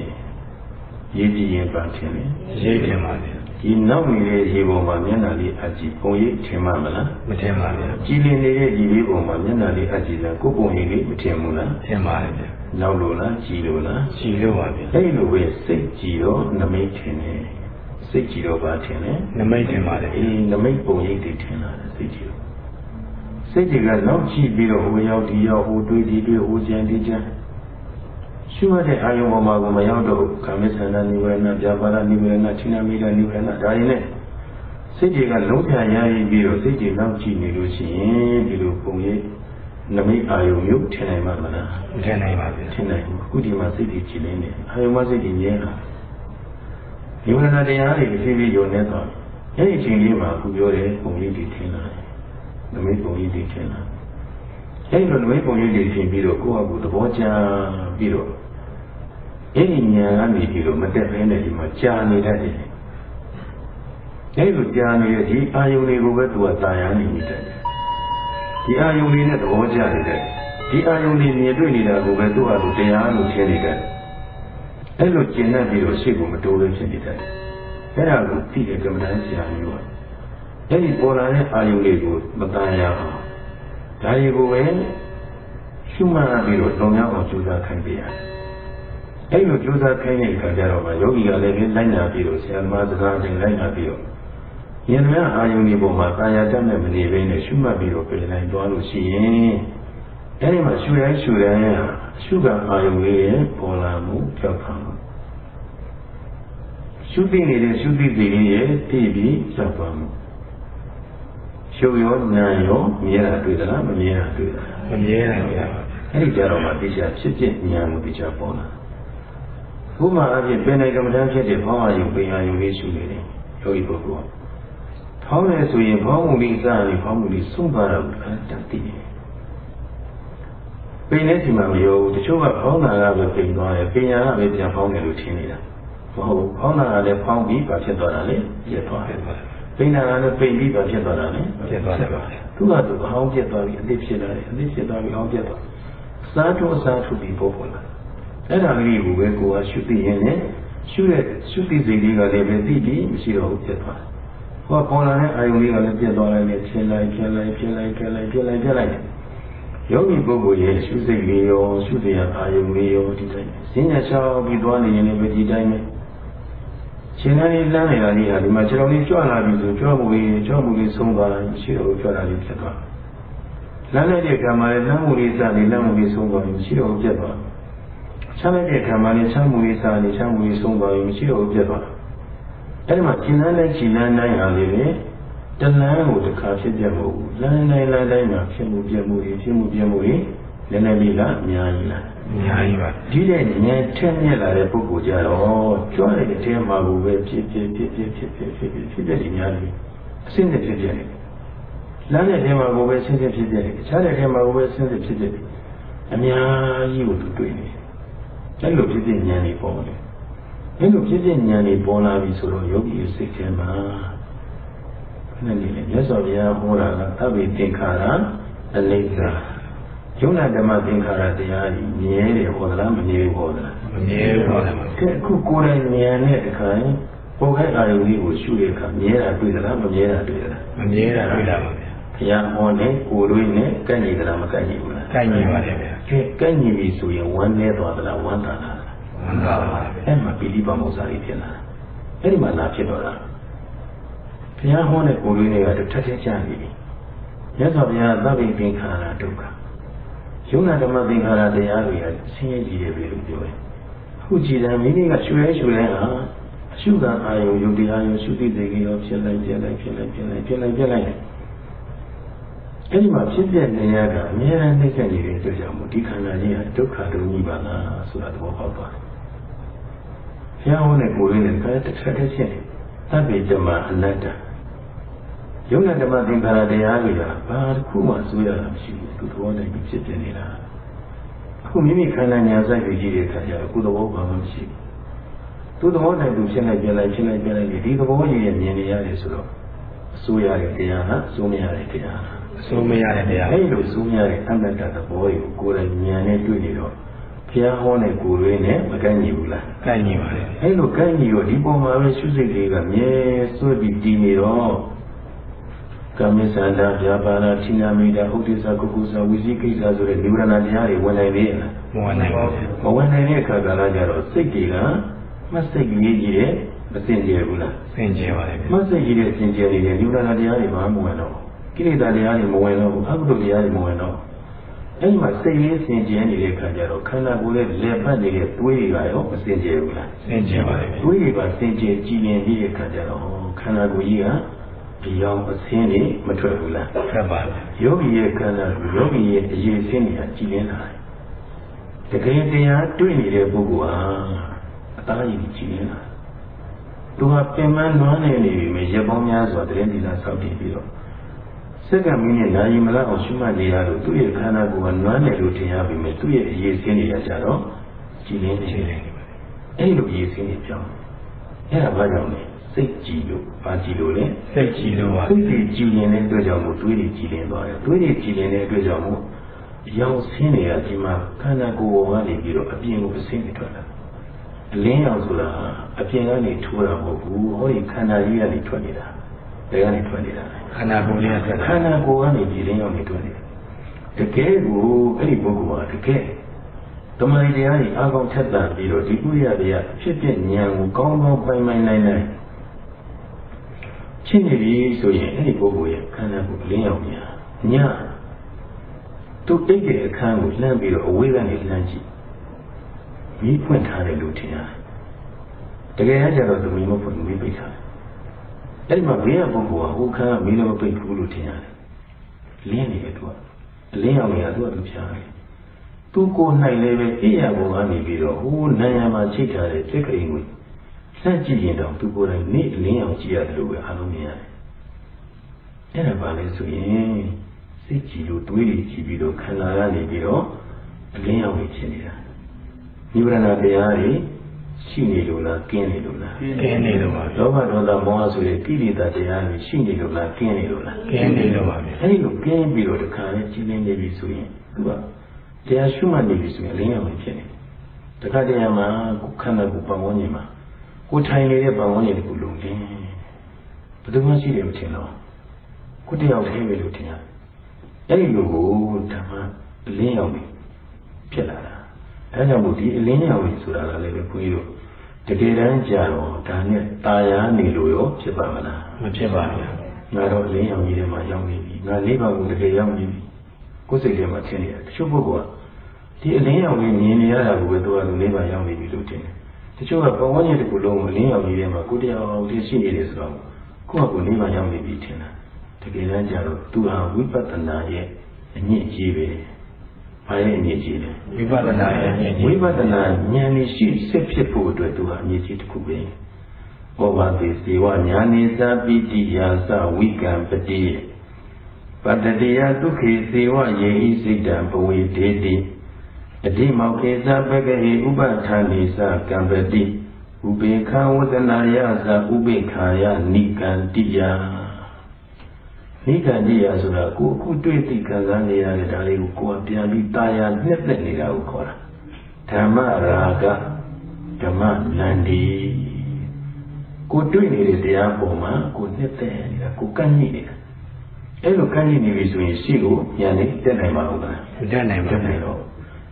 ရေးကြည့်ရင်ပါထင်းနေရေးထင်းပါလေဒီနောက်နေတဲ့ရေပေါ်မှာမျက်နှာလေးအကြည့်ပုံရိပ်ထင်မှမလားမထင်ပါဘူးကြည်လင်နေတဲ့ဒီလေးပေါ်မှာမျက်နှာလေးအကြည့်လားကိုယ်ပုံရိပ်လေးမထင်ဘူးလားထင်ပါတယ်ဗျနောက်လို့လားကြည်လို့လားကြည်လို့ပါဗျအဲ့လိုပဲစိတ်ကြည်တော့နမိတ်ထင်တယ် စိတ်ကြည်တော့ပါထင်တယ်နမိတ်ထင်ပါတယ်အေးနမိတ်ပုံရိပ်တွေထင်လာတယ်စိတ်ကြည်တော့စိတ်တွေကနောက်ကြည့်ပြီးတော့ဟိုရောက်ဒီရောက်ဟိုတွေးဒီတွေးဟိုကြံဒီကြံရှုရတဲ့အာယုံပေါ်မှာကိုမရောက်တော့ကာမိသန္တာနိဝရဏပြပါဒနိဝရဏချိနာမိဒနိဝရဏဒါရင်းနဲ့စိတ်တွေကလုံးဖြာရည်ပြီးတော့စိတ်တွေနောက်ကြည့်နေလို့ရှိရင်ဒီလိုပုံရိပ်နမိတ်အာယုံမျိုးထင်နိုင်မှာမလားမထင်နိုင်ပါဘူးထင်နိုင်ဘူးအခုဒီမှာစိတ်တွေကြည်လင်းနေအာယုံမှာစိတ်တွေမြဲတာ ဒီဝရဏတရားတွေဖြည်းဖြည်းယုံနေတော့အဲ့ဒီအချိန်လေးမှာအခုပြောတဲ့ပုံရိပ်တွေထင်လာတယ်နမိတ်ပုံရိပ်တွေထင်လာအဲ့ဒီလိုနမိတ်ပုံရိပ်တွေထင်ပြီးတော့ကိုယ့်အကူသဘောကျပြီးတော့အဲ့ဒီဉာဏ်ကနေပြီးတော့မတက်ဘဲနဲ့ဒီမှာကြာနေတတ်တယ်အဲ့လိုကြာနေတဲ့ဒီအာယုန်တွေကိုပဲသူကတာယာနေမိတယ်ဒီအာယုန်တွေနဲ့သဘောကျနေတယ်ဒီအာယုန်တွေမြင်တွေ့နေတာကိုပဲသူ့အလိုတရားလို့ထင်နေတယ် အဲ့လိုကျင်တတ်ပြီးတော့ရှေ့ကိုမတိုးလို့ဖြစ်နေတယ်အဲ့ဒါကိုသိတဲ့ကမ္မဋ္ဌာန်းဆရာကြီးကအဲ့ဒီပေါ်လာတဲ့အာယုန်တွေကိုမတန်ရအောင်ဒါတွေကိုပဲရှုမှတ်ပြီးတော့လုံရောက်အောင်ကြိုးစားခိုင်းပေးရတယ်အဲ့လိုကြိုးစားခိုင်းတဲ့အခါကျတော့မှယောဂီကလည်းလိုက်နာပြီးတော့ဆရာသမားစကားတွေလိုက်နာပြီးတော့ယင်များအာယုန်ဒီပုံမှာတာယာတတ်မဲ့မနေဘဲနဲ့ရှုမှတ်ပြီးတော့ပြင်နိုင်သွားလို့ရှိရင်အဲ့ဒီမှာရှုတိုင်းရှုတိုင်း ရှုကအာယုန်လေးရဲ့ပေါ်လာမှုကြောက်ခံမှုရှုသိနေတဲ့ရှုသိစီလေးရဲ့တည်ပြီးကြောက်သွားမှုရှုရောနာရောမြဲတာတွေ့သလားမမြဲတာတွေ့သလားမမြဲတာတွေ့ပါအဲ့ဒီကြတော့မှတရားဖြစ်ဖြစ်ဉာဏ်မှုတရားပေါ်လာဥပမာအဖြစ်ပင်နိုင်ကမ္မဋ္ဌာန်းဖြစ်တဲ့ဘောင်းအာယုပင်အာယုလေးရှုနေတယ်ယောဂီပုဂ္ဂိုလ်ဖောင်းတယ်ဆိုရင်ဖောင်းမှုလေးစရင်ဖောင်းမှုလေးဆုံးသွားတာကိုတတ်သိတယ် ပင်တဲ့စီမှာမရောဘူးတချို့ကဖောင်းတာကပဲပင်သွားတယ်ပင်ညာကပဲပြန်ဖောင်းတယ်လို့ထင်နေတာမဟုတ်ဘူးဖောင်းတာကလည်းဖောင်းပြီးပါဖြစ်သွားတာလေပြတ်သွားတယ်ပိန်နာကလည်းပိန်ပြီးပါဖြစ်သွားတာလေပြတ်သွားတယ်ပါသူကသူအဟောင်းပြတ်သွားပြီအသစ်ဖြစ်လာတယ်အသစ်ဖြစ်သွားပြီအဟောင်းပြတ်သွားစားထုတ်စားထုတ်ပြီးပေါ်ပေါ်လာအဲ့ဒါလေးကိုပဲကိုယ်ကရှုသိရင်လည်းရှုတဲ့ရှုသိစိတ်လေးကလည်းပဲသိပြီးမရှိတော့ဘူးဖြစ်သွားတယ်ဟောပေါ်လာတဲ့အာယုလေးကလည်းပြတ်သွားလိုက်တယ်ဖြစ်လိုက်ဖြစ်လိုက်ဖြစ်လိုက်ဖြစ်လိုက်ဖြစ်လိုက်ဖြစ်လိုက် ယောဂီပုဂ္ဂိုလ်ရဲ့ရှုစိတ်လေးရောရှုတရားအာယုလေးရောဒီတိုင်းစဉ္ညာချောင်းပြီးသွားနေရင်လည်းဒီတိုင်းပဲရှင်သာလေးလမ်းနေတာလေးဟာဒီမှာခြေတော်လေးကြွလာပြီဆိုကြွမှုလေးကြွမှုလေးဆုံးသွားတယ်ရှိတော့ကြွလာလေးဖြစ်သွားလမ်းလိုက်တဲ့ကံမှာလည်းလမ်းမှုလေးစနေလမ်းမှုလေးဆုံးသွားပြီရှိတော့ပြတ်သွားချမ်းလိုက်တဲ့ကံမှာလည်းချမ်းမှုလေးစနေချမ်းမှုလေးဆုံးသွားပြီရှိတော့ပြတ်သွားအဲ့ဒီမှာရှင်သာလေးရှင်လန်းတိုင်းဟာလေးပဲ တလန်းကိုတစ်ခါဖြစ်ပြမဟုတ်ဘူးလမ်းတိုင်းလမ်းတိုင်းမှာဖြစ်မှုပြမှုတွေဖြစ်မှုပြမှုတွေလည်းလည်းလေးလားအများကြီးလားအများကြီးပါဒီတဲ့ဉာဏ်ထက်မြက်လာတဲ့ပုဂ္ဂိုလ်ကြတော့ကြွတဲ့အထဲမှာကိုပဲဖြစ်ဖြစ်ဖြစ်ဖြစ်ဖြစ်ဖြစ်ဖြစ်ဖြစ်ဖြစ်တဲ့ဉာဏ်ကြီးအစဉ်နဲ့ဖြစ်ဖြစ်နေလမ်းတဲ့ထဲမှာကိုပဲဆင်းဆင်းဖြစ်ဖြစ်နေတခြားတဲ့ထဲမှာကိုပဲဆင်းဆင်းဖြစ်ဖြစ်နေအများကြီးကိုသူတွေ့နေအဲ့လိုဖြစ်ဖြစ်ဉာဏ်ကြီးပေါ်တယ်အဲ့လိုဖြစ်ဖြစ်ဉာဏ်ကြီးပေါ်လာပြီဆိုတော့ယောဂီရဲ့စိတ်ထဲမှာ ခဏလေးမြတ်စွာဘုရားဟောတာကသဗ္ဗေသင်္ခါရအနိစ္စယုံနာဓမ္မသင်္ခါရတရားကြီးမြဲတယ်ဟောသလားမမြဲဘူးဟောသလားမမြဲဘူးဟောတယ်ပါကဲအခုကိုယ်တိုင်ဉာဏ်နဲ့အခါပေါ်ခိုင်းအာယုန်ကြီးကိုရှုတဲ့အခါမြဲတာတွေ့သလားမမြဲတာတွေ့သလားမမြဲတာတွေ့တာပါဗျာဘုရားဟောနေကိုယ်တွေနဲ့ကန့်ညီသလားမကန့်ညီဘူးလားကန့်ညီပါတယ်ဗျာကဲကန့်ညီပြီဆိုရင်ဝမ်းနေသွားသလားဝမ်းသာလားဝမ်းသာပါဗျာအဲ့မှာပိဋိပါမောစာကြီးဖြစ်လာအဲ့ဒီမှာလာဖြစ်တော့တာ ဘုရားဟောတဲ့ကိုယ်တွေနဲ့ကတထက်ထက်ချနေပြီမြတ်စွာဘုရားသဗ္ဗေသင်္ခါရဒုက္ခယုံနာဓမ္မသင်္ခါရတရားတွေကဆင်းရဲကြီးတယ်ပဲလို့ပြောတယ်အခုကြည်တယ်မိမိကရွှဲရွှဲဟာအရှုခံအာယုံယုတ်တရားယုံရှုသိသိကြီးရောဖြစ်လိုက်ပြလိုက်ဖြစ်လိုက်ပြလိုက်ဖြစ်လိုက်ပြလိုက်အဲ့ဒီမှာဖြစ်ပြနေရတာအများအားနှိမ့်ဆက်နေတဲ့အတွက်ကြောင့်မို့ဒီခန္ဓာကြီးဟာဒုက္ခဒုညိပါလားဆိုတာသဘောပေါက်သွားတယ်။ဘုရားဟောတဲ့ကိုယ်ရင်းနဲ့တစ်ခါတည်းဖြစ်နေသဗ္ဗေဓမ္မအနတ္တ ယုံနာဓမ္မသင်္ခါရတရားတွေကဘာတစ်ခုမှစိုးရတာမရှိဘူးသူသဘောတိုင်းဖြစ်ပြနေတာအခုမိမိခန္ဓာညာစိုက်ပြီးကြည့်တဲ့အခါကျတော့ကိုယ်သဘောဘာမှမရှိဘူးသူသဘောတိုင်းသူဖြစ်လိုက်ပြလိုက်ဖြစ်လိုက်ပြလိုက်ဒီသဘောကြီးရဲ့မြင်နေရတယ်ဆိုတော့အစိုးရတဲ့တရားဟာအစိုးမရတဲ့တရားအစိုးမရတဲ့တရားအဲ့လိုအစိုးမရတဲ့အတ္တသဘောကိုကိုယ်တိုင်ဉာဏ်နဲ့တွေ့နေတော့ဘုရားဟောတဲ့ကိုယ်ရင်းနဲ့မကန့်ညီဘူးလားကန့်ညီပါလေအဲ့လိုကန့်ညီတော့ဒီပုံမှာပဲရှုစိတ်လေးကမြဲစွဲပြီးတည်နေတော့ ကမိသန္တာဗျာပါဏဌိနာမိတာဥဒိစ္စကုကုသဝိဇိကိစ္စဆိုတဲ့နိဗ္ဗာန်တရားတွေဝင်နိုင်သေးလားမဝင်နိုင်ပါဘူးမဝင်နိုင်တဲ့အခါကလည်းကြတော့စိတ်တွေကမစိတ်ကြီးကြီးတဲ့မစင်ကြယ်ဘူးလားစင်ကြယ်ပါလေမစိတ်ကြီးတဲ့စင်ကြယ်နေတဲ့နိဗ္ဗာန်တရားတွေမှမဝင်တော့ကိလေသာတရားတွေမဝင်တော့ဘူးအကုသိုလ်တရားတွေမဝင်တော့အဲ့ဒီမှာစိတ်လေးစင်ကြယ်နေတဲ့အခါကျတော့ခန္ဓာကိုယ်ရဲ့လက်ပတ်နေတဲ့တွေးတွေကရောမစင်ကြယ်ဘူးလားစင်ကြယ်ပါလေတွေးတွေကစင်ကြယ်ကြည်လင်နေတဲ့အခါကျတော့ခန္ဓာကိုယ်ကြီးက ဒီအောင်အစင်းတွေမထွက်ဘူးလားထွက်ပါဘူးယောဂီရဲ့ခန္ဓာကိုယောဂီရဲ့အရေးစင်းတွေကကြည်လင်းလာတယ်တကယ်တရားတွေ့နေတဲ့ပုဂ္ဂိုလ်ဟာအသားရည်ကြည်လင်းလာသူဟာပင်မနွမ်းနေနေပြီမြေရပေါင်းများစွာတရင်ဒီလာဆောက်တည်ပြီးတော့စက္ကန့်မိနစ်နာရီမလောက်အောင်ရှုမှတ်နေရလို့သူ့ရဲ့ခန္ဓာကိုယ်ကနွမ်းတယ်လို့ထင်ရပြီမြေသူ့ရဲ့အရေးစင်းတွေကကြတော့ကြည်လင်းနေတယ်အဲ့လိုအရေးစင်းတွေကြောင်းအဲ့ဒါဘာကြောင့်လဲ စိတ်ကြည်လို့ဘာကြည်လို့လဲစိတ်ကြည်လို့ပါစိတ်ကြည်ကြည်ရင်တဲ့အတွက်ကြောင့်မို့တွေးတွေကြည်လင်သွားတယ်တွေးတွေကြည်လင်တဲ့အတွက်ကြောင့်မို့ရောင်ဆင်းတွေကဒီမှာခန္ဓာကိုယ်ပေါ်ကနေပြီးတော့အပြင်ကိုအဆင်းတွေထွက်လာအလင်းရောင်ဆိုတာအပြင်ကနေထိုးတာမဟုတ်ဘူးဟောဒီခန္ဓာကြီးကနေထွက်နေတာဘယ်ကနေထွက်နေတာခန္ဓာကိုယ်လေးကထွက်ခန္ဓာကိုယ်ကနေဒီလင်းရောင်တွေထွက်နေတာတကယ်ကိုအဲ့ဒီပုဂ္ဂိုလ်ကတကယ်တမန်တရားကြီးအကောင်ထက်တန်ပြီးတော့ဒီဥရိယတရားဖြစ်ဖြစ်ဉာဏ်ကိုကောင်းကောင်းပိုင်ပိုင်နိုင်နိုင် ဖြစ်နေပြီဆိုရင်အဲ့ဒီပုဂ္ဂိုလ်ရဲ့ခန္ဓာကိုယ်လင်းရောက်ညာညသူအိတ်တဲ့အခန်းကိုလှမ်းပြီးတော့အဝေးကနေလှမ်းကြည့်မိဖွင့်ထားတယ်လို့ထင်ရတယ်တကယ်ကျတော့သူမိမဖွင့်မိပိတ်ထားတယ်အဲ့ဒီမှာဘေးကပုဂ္ဂိုလ်ကဟိုခန်းကမိလည်းမပိတ်ဘူးလို့ထင်ရတယ်လင်းနေတယ်သူကအလင်းရောက်နေတာသူကသူဖြားတယ်သူကိုယ်၌လည်းပဲအိယာဘုံကနေပြီးတော့ဟိုနန်းရံမှာချိတ်ထားတဲ့ပြက်ကလေးကို ဆက်ကြည့်ရင်တော့သူကိုယ်တိုင်နေ့လင်းအောင်ကြည့်ရတယ်လို့ပဲအားလုံးမြင်ရတယ်။အဲ့ဒါပါလဲဆိုရင်စိတ်ကြည်လို့တွေးကြည့်ပြီးတော့ခန္ဓာကနေပြီးတော့အလင်းအောင်ဖြစ်နေတာ။နိဗ္ဗာန်တရားတွေရှိနေလို့လားကင်းနေလို့လားကင်းနေလို့ပါလောဘဒေါသမောဟဆိုတဲ့ကိလေသာတရားတွေရှိနေလို့လားကင်းနေလို့လားကင်းနေလို့ပါဗျာအဲဒီလိုကင်းပြီးတော့တခါလဲကြီးနေနေပြီဆိုရင်သူကတရားရှုမှတ်နေပြီဆိုရင်အလင်းအောင်ဖြစ်နေတယ်တခါတည်းမှာခန္ဓာကိုယ်ပတ်ဝန်းကျင်မှာ ကိုထိုင်နေတဲ့ပတ်ဝန်းကျင်ကိုလုံခြင်းဘယ်သူမှရှိတယ်မထင်တော့ကိုတယောက်တည်းပဲလို့ထင်ရတယ်အဲ့ဒီလိုကိုဓမ္မအလင်းရောက်ပြီဖြစ်လာတာအဲကြောင့်မို့ဒီအလင်းရောက်ပြီဆိုတာကလည်းဘုန်းကြီးတို့တကယ်တမ်းကြာတော့ဒါနဲ့ตาရနေလို့ရောဖြစ်ပါမလားမဖြစ်ပါဘူးငါတော့လင်းရောင်ကြီးထဲမှာရောက်နေပြီငါလေးပါးကိုတကယ်ရောက်နေပြီကိုယ်စိတ်ထဲမှာထင်နေတယ်တချို့ပုဂ္ဂိုလ်ကဒီအလင်းရောင်ကြီးမြင်နေရတာကိုပဲသူကလူလေးပါရောက်နေပြီလို့ထင်တယ် တချို့ကပဝန်းကျင်တစ်ခုလုံးအလင်းရောင်ကြီးထဲမှာကိုတရားအောင်တည်ရှိနေတယ်ဆိုတော့ကိုယ့်အကူလေးပါရောက်နေပြီထင်တာတကယ်တမ်းကျတော့သူဟာဝိပဿနာရဲ့အညစ်အကြေးပဲဘာရဲ့အညစ်အကြေးလဲဝိပဿနာရဲ့ဉာဏ်ဝိကြီးပဿနာဉာဏ်နဲ့ရှိစစ်ဖြစ်ဖို့အတွက်သူဟာအမြင့်ကြီးတစ်ခုပဲ။ဘောဘာတိစေဝညာနေသာပိတိယာသဝိကံပတိပတ္တတိယဒုက္ခေစေဝယေဟိစိတ်တံဘဝေဒေတိ အတိမောခေသပကဟိဥပထာနိသကံပတိဥပေခဝတနာယသဥပေခာယနိကန္တိယနိကန္တိယဆိုတာကိုယ်အခုတွေ့သိခံစားနေရတဲ့ဒါလေးကိုကိုယ်ကပြန်ပြီးတာယာနှစ်သက်နေတာကိုခေါ်တာဓမ္မရာဂဓမ္မလန္ဒီကိုယ်တွေ့နေတဲ့တရားပေါ်မှာကိုယ်နှစ်သက်နေတာကိုယ်ကန့်ညိနေတာအဲ့လိုကန့်ညိနေပြီဆိုရင်ရှေ့ကိုညာနေတက်နိုင်ပါဦးလားမတတ်နိုင်ပါတက်ဘူးနိုင်တော့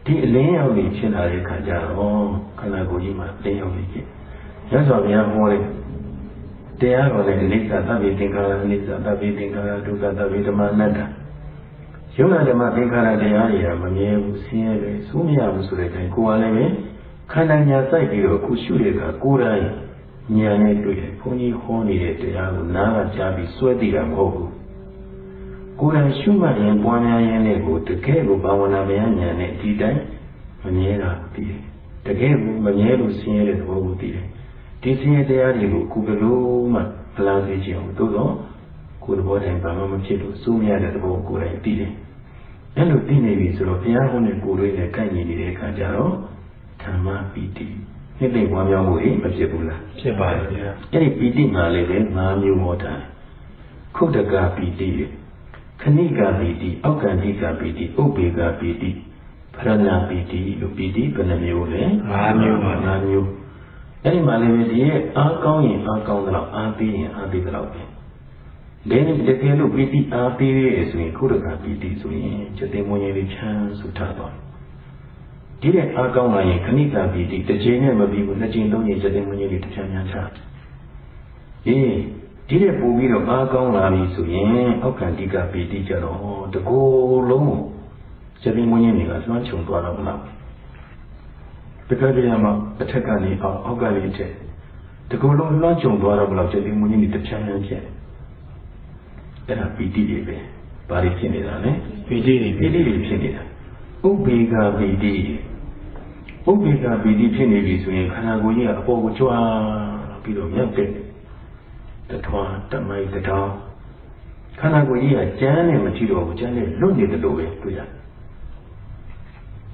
ဒီအလင်းရောက်နေဖြစ်လာတဲ့ခါကျတော့ခန္ဓာကိုယ်ကြီးမှာအလင်းရောက်နေဖြစ်ရသော်ဘုရားဟောတဲ့တရားတော်လည်းအနိစ္စသဗ္ဗေသင်္ခါရအနိစ္စသဗ္ဗေသင်္ခါရဒုက္ခသဗ္ဗေဓမ္မအနတ္တယုံနာဓမ္မသင်္ခါရတရားတွေကမမြဲဘူးဆင်းရဲတယ်စိုးမရဘူးဆိုတဲ့အချိန်ကိုယ်ကလည်းပဲခန္ဓာညာစိုက်ပြီးတော့အခုရှုတဲ့အခါကိုယ်တိုင်ညာနဲ့တွေ့တယ်ဘုန်းကြီးဟောနေတဲ့တရားကိုနားကကြားပြီးစွဲသိတာမဟုတ်ဘူး ကိုယ်တိုင်ရှုမှတ်ရင်ပွားများရင်လည်းကိုတကယ်ကိုဘာဝနာမယဉာဏ်နဲ့ဒီတိုင်းမမြဲတာသိတယ်။တကယ်ကိုမမြဲလို့ဆင်းရဲတဲ့သဘောကိုသိတယ်။ဒီဆင်းရဲတရားတွေကိုကိုယ်ဘယ်လို့မှမလားသိချင်ဘူး။သို့တော့ကိုယ်သဘောတိုင်းဘာမှမဖြစ်လို့စိုးမရတဲ့သဘောကိုယ်တိုင်သိတယ်။အဲ့လိုသိနေပြီဆိုတော့ဘုရားဟောတဲ့ကိုယ်လေးနဲ့ကိုက်ညီနေတဲ့အခါကျတော့ဓမ္မပီတိနှစ်သိမ့်ပွားများမှုတွေမဖြစ်ဘူးလားဖြစ်ပါတယ်ဗျာ။အဲ့ဒီပီတိမှာလည်းပဲ၅မျိုးဟောတာ။ခုတ်တကပီတိရဲ့ခ ဏိကပီတိအောက်ကန္တိကပီတိဥပ္ပေကပီတိဖရဏပီတိလို့ပီတိဘယ်နှမျိုးလဲ၅မျိုးပါ၅မျိုးအဲ့ဒီမှာလည်းပဲဒီရဲ့အားကောင်းရင်အားကောင်းသလောက်အားပေးရင်အားပေးသလောက်ပဲဒါနဲ့တကယ်လို့ပီတိအားပေးရဆိုရင်ခုရကပီတိဆိုရင်စတဲ့မွန်ရင်လေးချမ်းစုထားသွားဒီတဲ့အားကောင်းလာရင်ခဏိကပီတိတစ်ချိန်နဲ့မပြီးဘူးနှစ်ချိန်သုံးချိန်စတဲ့မွန်ရင်လေးတစ်ချမ်းချမ်းချအေး ဒီတဲ့ပို့ပြီးတော့အားကောင်းလာပြီဆိုရင်အောက်ကန္တိကပီတိကြတော့တကိုယ်လုံးကိုစတဲ့မွန်ရင်တွေကလွှမ်းခြုံသွားတော့မလားတကယ်ကြရမှာတစ်ထက်ကနေအောက်အောက်ကနေထက်တကူလုံးလွှမ်းခြုံသွားတော့ဘယ်လောက်ကျတဲ့မွေးကြီးတစ်ချမ်းချမ်းဖြစ်အဲ့ဒါပီတိတွေပဲဘာတွေဖြစ်နေတာလဲပီတိတွေပီတိတွေဖြစ်နေတာဥပေက္ခပီတိဥပေက္ခပီတိဖြစ်နေပြီဆိုရင်ခန္ဓာကိုယ်ကြီးကအပေါ်ကိုကြွားပြီးတော့မြောက်တဲ့ တထွားတမိုက်တထောင်ခန္ဓာကိုယ်ကြီးကကျမ်းနဲ့မကြည့်တော့ဘူးကျမ်းနဲ့လွတ်နေတယ်လို့ပဲတွေ့ရတယ်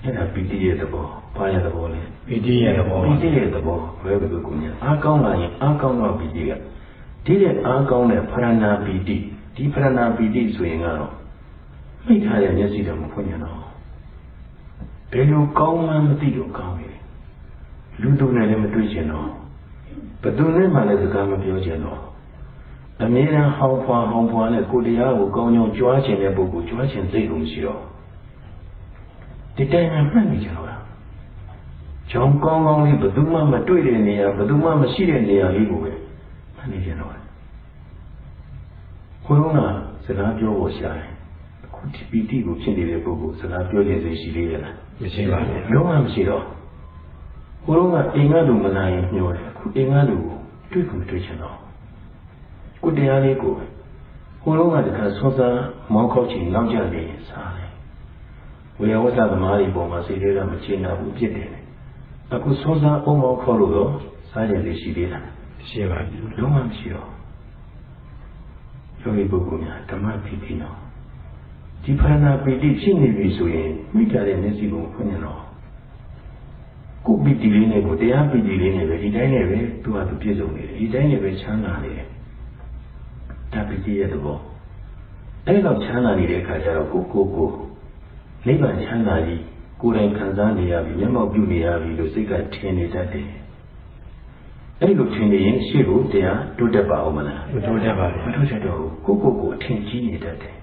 အဲ့ဒါပီတိရဲ့သဘောဘာရဲ့သဘောလဲပီတိရဲ့သဘောပီတိရဲ့သဘောဘယ်လိုကိုညာအားကောင်းလာရင်အားကောင်းတော့ပီတိကဒီတဲ့အားကောင်းတဲ့ဖရဏာပီတိဒီဖရဏာပီတိဆိုရင်ကတော့မိထားတဲ့မျက်စိတော့မဖွင့်ရတော့ဘယ်လိုကောင်းမှန်းမသိလို့ကောင်းနေတယ်လူသူနဲ့လည်းမတွေ့ချင်တော့ဘယ်သူနဲ့မှလည်းစကားမပြောချင်တော့ အမြဲတမ်းဟောင်းဖွာဟောင်းဖွာနဲ့ကိုတရားကိုကောင်းကြောင်ကြွားချင်တဲ့ပုဂ္ဂိုလ်ကြွားချင်စိတ်ကိုမရှိတော့ဒီတိုင်းမှမှတ်နေကြတော့ကြောင်ကောင်းကောင်းလေးဘယ်သူမှမတွေ့တဲ့နေရာဘယ်သူမှမရှိတဲ့နေရာလေးကိုပဲမှတ်နေကြတော့ခွေးကစကားပြောဖို့ရှာတယ်အခုဒီပီတိကိုဖြစ်နေတဲ့ပုဂ္ဂိုလ်စကားပြောခြင်းစိတ်ရှိသေးရဲ့လားမရှိပါဘူးလုံးဝမရှိတော့ခွေးကအိမ်ကလူမလာရင်ညှို့တယ်အခုအိမ်ကလူကိုတွေ့ကိုတွေ့ချင်တော့ ကိုတရားလေးကိုခွေးကတခါစောစားမောင်းခောက်ချင်နောက်ကြနေစားတယ်ဝေယဝဆသမားတွေပေါ်မှာစိတ်လေးကမချနာဘူးဖြစ်တယ်အခုစောစားအုံမောခေါ်လို့တော့စားကြလေးရှိသေးလားရှိပါဘူးလုံးဝမရှိတော့ယောဂီပုဂ္ဂိုလ်များဓမ္မပီတိနော်ဒီဖရဏပီတိဖြစ်နေပြီဆိုရင်မိကြတဲ့မျက်စိကိုဖွင့်ရတော့ကိုယ်ပီတိလေးနဲ့ကိုတရားပီတိလေးနဲ့ပဲဒီတိုင်းနဲ့ပဲသူ့ဟာသူပြည့်စုံနေတယ်ဒီတိုင်းနဲ့ပဲချမ်းသာနေတယ် ဒါပီတိရဲ့သဘောအဲ့တော့ချမ်းသာနေတဲ့အခါကျတော့ကိုကိုကိုနိဗ္ဗာန်ချမ်းသာကြီးကိုယ်တိုင်ခံစားနေရပြီမျက်မှောက်ပြုနေရပြီလို့စိတ်ကထင်နေတတ်တယ်အဲ့လိုထင်နေရင်ရှေ့ကိုတရားတိုးတက်ပါအောင်မလားမတိုးတက်ပါမဘူးတိုးတက်တော့ဘူးကိုယ့်ကိုယ်ကိုအထင်ကြီးနေတတ်တယ်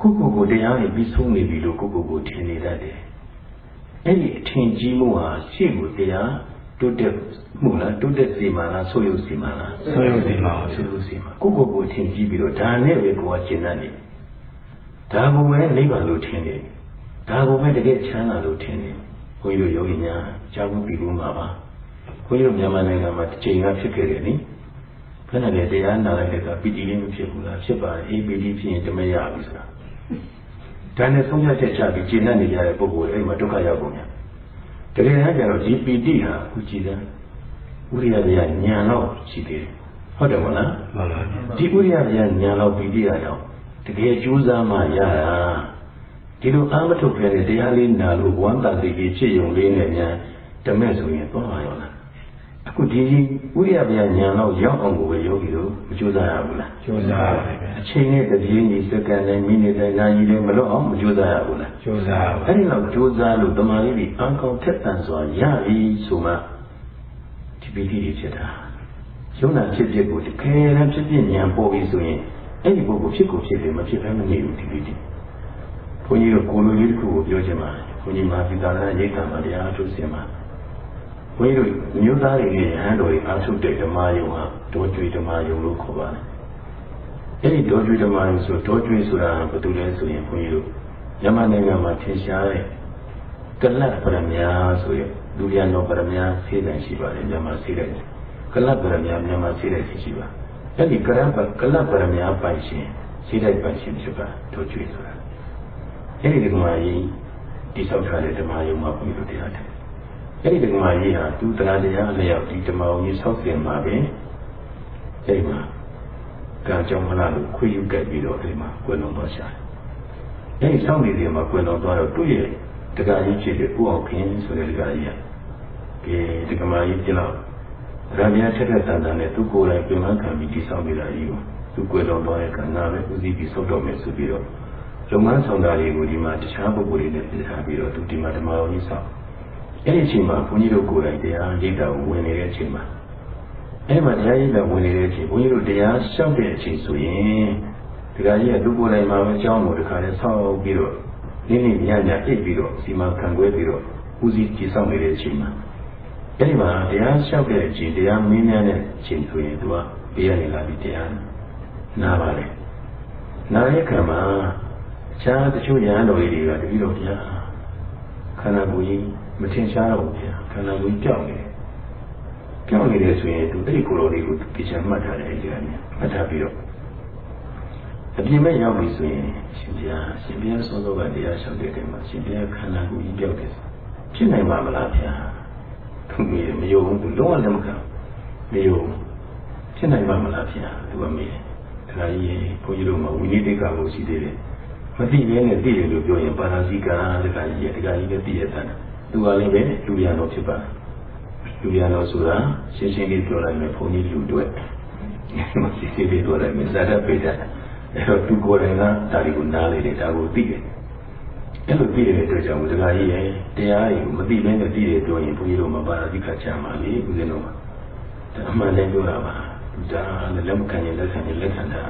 ကိုယ့်ကိုယ်ကိုတရားနဲ့ပြီးဆုံးနေပြီလို့ကိုယ့်ကိုယ်ကိုထင်နေတတ်တယ်အဲ့ဒီအထင်ကြီးမှုဟာရှေ့ကိုတရား တိုးတက်မှုလားတိုးတက်စေမှာလားဆိုးရုပ်စေမှာလားဆိုရုပ်စီမှာဆိုးရုပ်စေမှာကိုယ့်ကိုယ်ကိုထင်ကြီးပြီးတော့ဒါနဲ့ပဲကိုယ်ကရှင်းတတ်နေဒါကိုပဲနိဗ္ဗာန်လို့ထင်နေဒါကိုပဲတကယ်ချမ်းသာလို့ထင်နေဘုန်းကြီးတို့ယောဂီများကြားမှုပြီးလို့မှာပါဘုန်းကြီးတို့မြန်မာနိုင်ငံမှာတစ်ချိန်ကဖြစ်ခဲ့တယ်နိဘယ်နဲ့လဲတရားနာလိုက်တဲ့ကပီတိလေးမဖြစ်ဘူးလားဖြစ်ပါတယ်အေးပီတိဖြစ်ရင်တမရဘူးဆိုတာဒါနဲ့ဆုံးဖြတ်ချက်ချပြီးကျင့်တတ်နေကြတဲ့ပုဂ္ဂိုလ်အဲ့မှာဒုက္ခရောက်ကုန်တယ် တကယ်တမ်းကျတော့ဒီပီတိဟာအခုကြည်စမ်းဥရိယဗျာဉာဏ်တော့ရှိသေးတယ်ဟုတ်တယ်မလားမှန်ပါဗျာဒီဥရိယဗျာဉာဏ်တော့ပီတိရတော့တကယ်ကြိုးစားမှရတာဒီလိုအာမထုတ်ခဲ့တဲ့တရားလေးနာလို့ဝမ်းသာစိတ်ကြီးဖြစ်ယုံလေးနဲ့ညာတမဲ့ဆိုရင်သွားပါရောလားအခုဒီဥရိယဗျာဉာဏ်တော့ရောက်အောင်ကိုပဲယောဂီတို့မကြိုးစားရဘူးလား ကြိုးစားပါဗျာအချိန်နဲ့တပြေးညီစက္ကန့်နဲ့မိနစ်နဲ့နာရီနဲ့မလွတ်အောင်မကြိုးစားရဘူးလားကြိုးစားပါအဲ့ဒီလောက်ကြိုးစားလို့တမာလေးတွေအံကောင်းထက်သန်စွာရပြီဆိုမှဒီပီတိတွေဖြစ်တာယုံနာဖြစ်ဖြစ်ကိုတကယ်တမ်းဖြစ်ဖြစ်ဉာဏ်ပေါ်ပြီဆိုရင်အဲ့ဒီပုဂ္ဂိုလ်ဖြစ်ကိုဖြစ်တယ်မဖြစ်ဘဲမနေဘူးဒီပီတိဘုန်းကြီးတို့ကိုလိုလေးတစ်ခုကိုပြောချင်ပါတယ်ဘုန်းကြီးမှာသီတာရရိတ်တာမှာတရားအထုတ်စင်မှာဘုန်းကြီးတို့မျိုးသားတွေနဲ့ဟန်တော်တွေအားထုတ်တဲ့ဓမ္မယုံဟာဒေါကျွေဓမ္မယုံလို့ခေါ်ပါတယ် အဲ့ဒီဒေါကျွေဓမ္မယုံဆိုဒေါကျွေဆိုတာဘာတူလဲဆိုရင်ဘုန်းကြီးတို့မြန်မာနိုင်ငံမှာထင်ရှားတဲ့ကလပ်ပရမညာဆိုရလူရန်တော်ပရမညာဆေးတယ်ရှိပါတယ်မြန်မာဆေးတယ်ကလပ်ပရမညာမြန်မာဆေးတယ်ရှိပါအဲ့ဒီကလပ်ကလပ်ပရမညာပိုင်ရှင်ဆေးတယ်ပိုင်ရှင်ဖြစ်ပါဒေါကျွေဆိုတာအဲ့ဒီဓမ္မကြီးတိဆောက်ထားတဲ့ဓမ္မယုံမှာဘုန်းကြီးတို့တရားတယ်အဲ့ဒီဓမ္မကြီးဟာသူတရားတရားလျောက်ဒီဓမ္မယုံကြီးဆောက်တင်မှာပဲအဲ့ဒီမှာ ကံကြောင့်မလားလို့ခွေယူကပ်ပြီးတော့အဲ့ဒီမှာကွယ်လွန်သွားရှာတယ်အဲဒီဆောင်းနေတယ်မှာကွယ်တော်သွားတော့သူ့ရဲ့တက္ကကြီးဖြစ်တဲ့ဥအောင်ခင်ဆိုတဲ့တက္ကကြီးကကဲတက္ကမကြီးပြလောက်ရမယာထက်ထက်တန်တန်နဲ့သူကိုယ်တိုင်ပြင်ပန်းခံပြီးတိဆောက်နေတာကြီးကိုသူကွယ်တော်သွားတဲ့ကံနာပဲဦးစီးပြီးဆောက်တော်မယ်ဆိုပြီးတော့လုံမန်းဆောင်တာတွေကိုဒီမှာတခြားပုဂ္ဂိုလ်တွေနဲ့ပြထားပြီးတော့သူဒီမှာဓမ္မတော်ကြီးဆောက်အဲဒီအချိန်မှာဘုန်းကြီးတို့ကိုယ်တိုင်တရားရိပ်တာကိုဝင်နေတဲ့အချိန်မှာ အဲဒီမှာတရားရိပ်တာဝင်နေတဲ့အချိန်ဘုန်းကြီးတို့တရားရှောက်တဲ့အချိန်ဆိုရင်ဒီကကြီးကသူကိုယ်တိုင်မှာပဲအကြောင်းကိုတခါလဲဆောက်ပြီးတော့နင်းနေညညအိပ်ပြီးတော့စီမံခံခွဲပြီးတော့ဦးစီးကြည်ဆောင်နေတဲ့အချိန်မှာအဲဒီမှာတရားလျှောက်တဲ့အချိန်တရားမင်းများတဲ့အချိန်ဆိုရင်သူကပေးရနေလာပြီးတရားနာပါလေနာရဲ့ခံမှာအခြားတချို့ညာတော်ကြီးတွေကတတိတော်ဗျာခန္ဓာကိုယ်ကြီးမထင်ရှားတော့ဘူးဗျာခန္ဓာကိုယ်ကြီးပြောင်းနေတယ် ပြောင်းနေတယ်ဆိုရင်သူအဲ့ဒီကိုယ်တော်လေးကိုပြချင်မှတ်ထားတယ်အဲဒီကနေမှတ်ထားပြီးတော့အပြင်မဲ့ရောက်ပြီဆိုရင်ရှင်ဘုရားရှင်ဘုရားဆုံးသောကတရားလျှောက်တဲ့တိုင်မှာရှင်ဘုရားခန္ဓာကိုယ်ကြီးပြောက်တယ်ဖြစ်နိုင်ပါမလားဗျာသူမေးမယုံဘူးသူလုံးဝလက်မခံမယုံဖြစ်နိုင်ပါမလားဗျာသူကမေးတယ်ဒါကြီးဘုန်းကြီးတို့မှာဝိနည်းတိတ်ကလို့ရှိသေးတယ်မသိဘဲနဲ့သိတယ်လို့ပြောရင်ပါရာဇိကာတခါကြီးရဲ့တခါကြီးလည်းသိရတဲ့သူကလည်းပဲလူရန်တော်ဖြစ်ပါတယ် လူရန်တော်ဆိုတာရှင်းရှင်းလေးပြောလိုက်မယ်ဘုန်းကြီးလူတွေမစီစီလေးပြောလိုက်မယ်ဇာတ်ပိဋကအဲ့တော့သူကိုယ်တိုင်ကဒါတွေကိုနားလေတယ်ဒါကိုသိတယ်အဲ့လိုသိတဲ့အတွက်ကြောင့်ဒကာကြီးရဲ့တရားတွေကိုမသိဘဲနဲ့သိတယ်ပြောရင်ဘုန်းကြီးတို့မပါရာဇိကာချမ်းပါလေဦးဇင်းတို့မှာဒါအမှန်တည်းပြောတာပါဒါလည်းလက်မခံရင်လက်ခံရင်လက်ခံတာ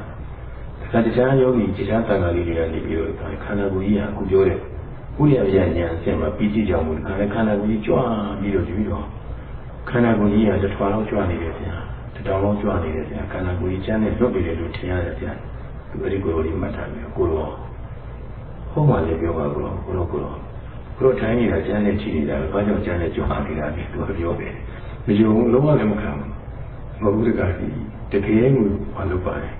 ဒါကတရားယောဂီတရားသံဃာလေးတွေကနေပြီးတော့ခန္ဓာကိုယ်ကြီးဟာအခုပြောတဲ့ဥရိယပြညာအဆင့်မှာပြီးကြည့်ကြမှုခန္ဓာခန္ဓာကိုယ်ကြီးကြွပြီးတော့ပြီးတော့ ခန္ဓာကိုယ်ကြီးဟာတစ်ထွာလောက်ကြွနေတယ်ဗျာတစ်တောင်လောက်ကြွနေတယ်ဗျာခန္ဓာကိုယ်ကြီးကျမ်းနဲ့လွတ်ပြီးတယ်လို့ထင်ရတယ်ဗျာသူအဲ့ဒီကိုယ်တော်ကြီးမှတ်ထားပြီးကိုတော်ဟုတ်မှလည်းပြောပါကိုတော်ကိုတော်ကိုတော်ကိုတော်ထိုင်နေတာကျမ်းနဲ့ကြည့်နေတာဘာကြောင့်ကျမ်းနဲ့ကြွနေတာလဲသူကပြောတယ်မယုံလုံးဝလည်းမခံဘူးမဟုတ်ဘူးတကကြီးတကယ်ကိုမလုပ်ပါနဲ့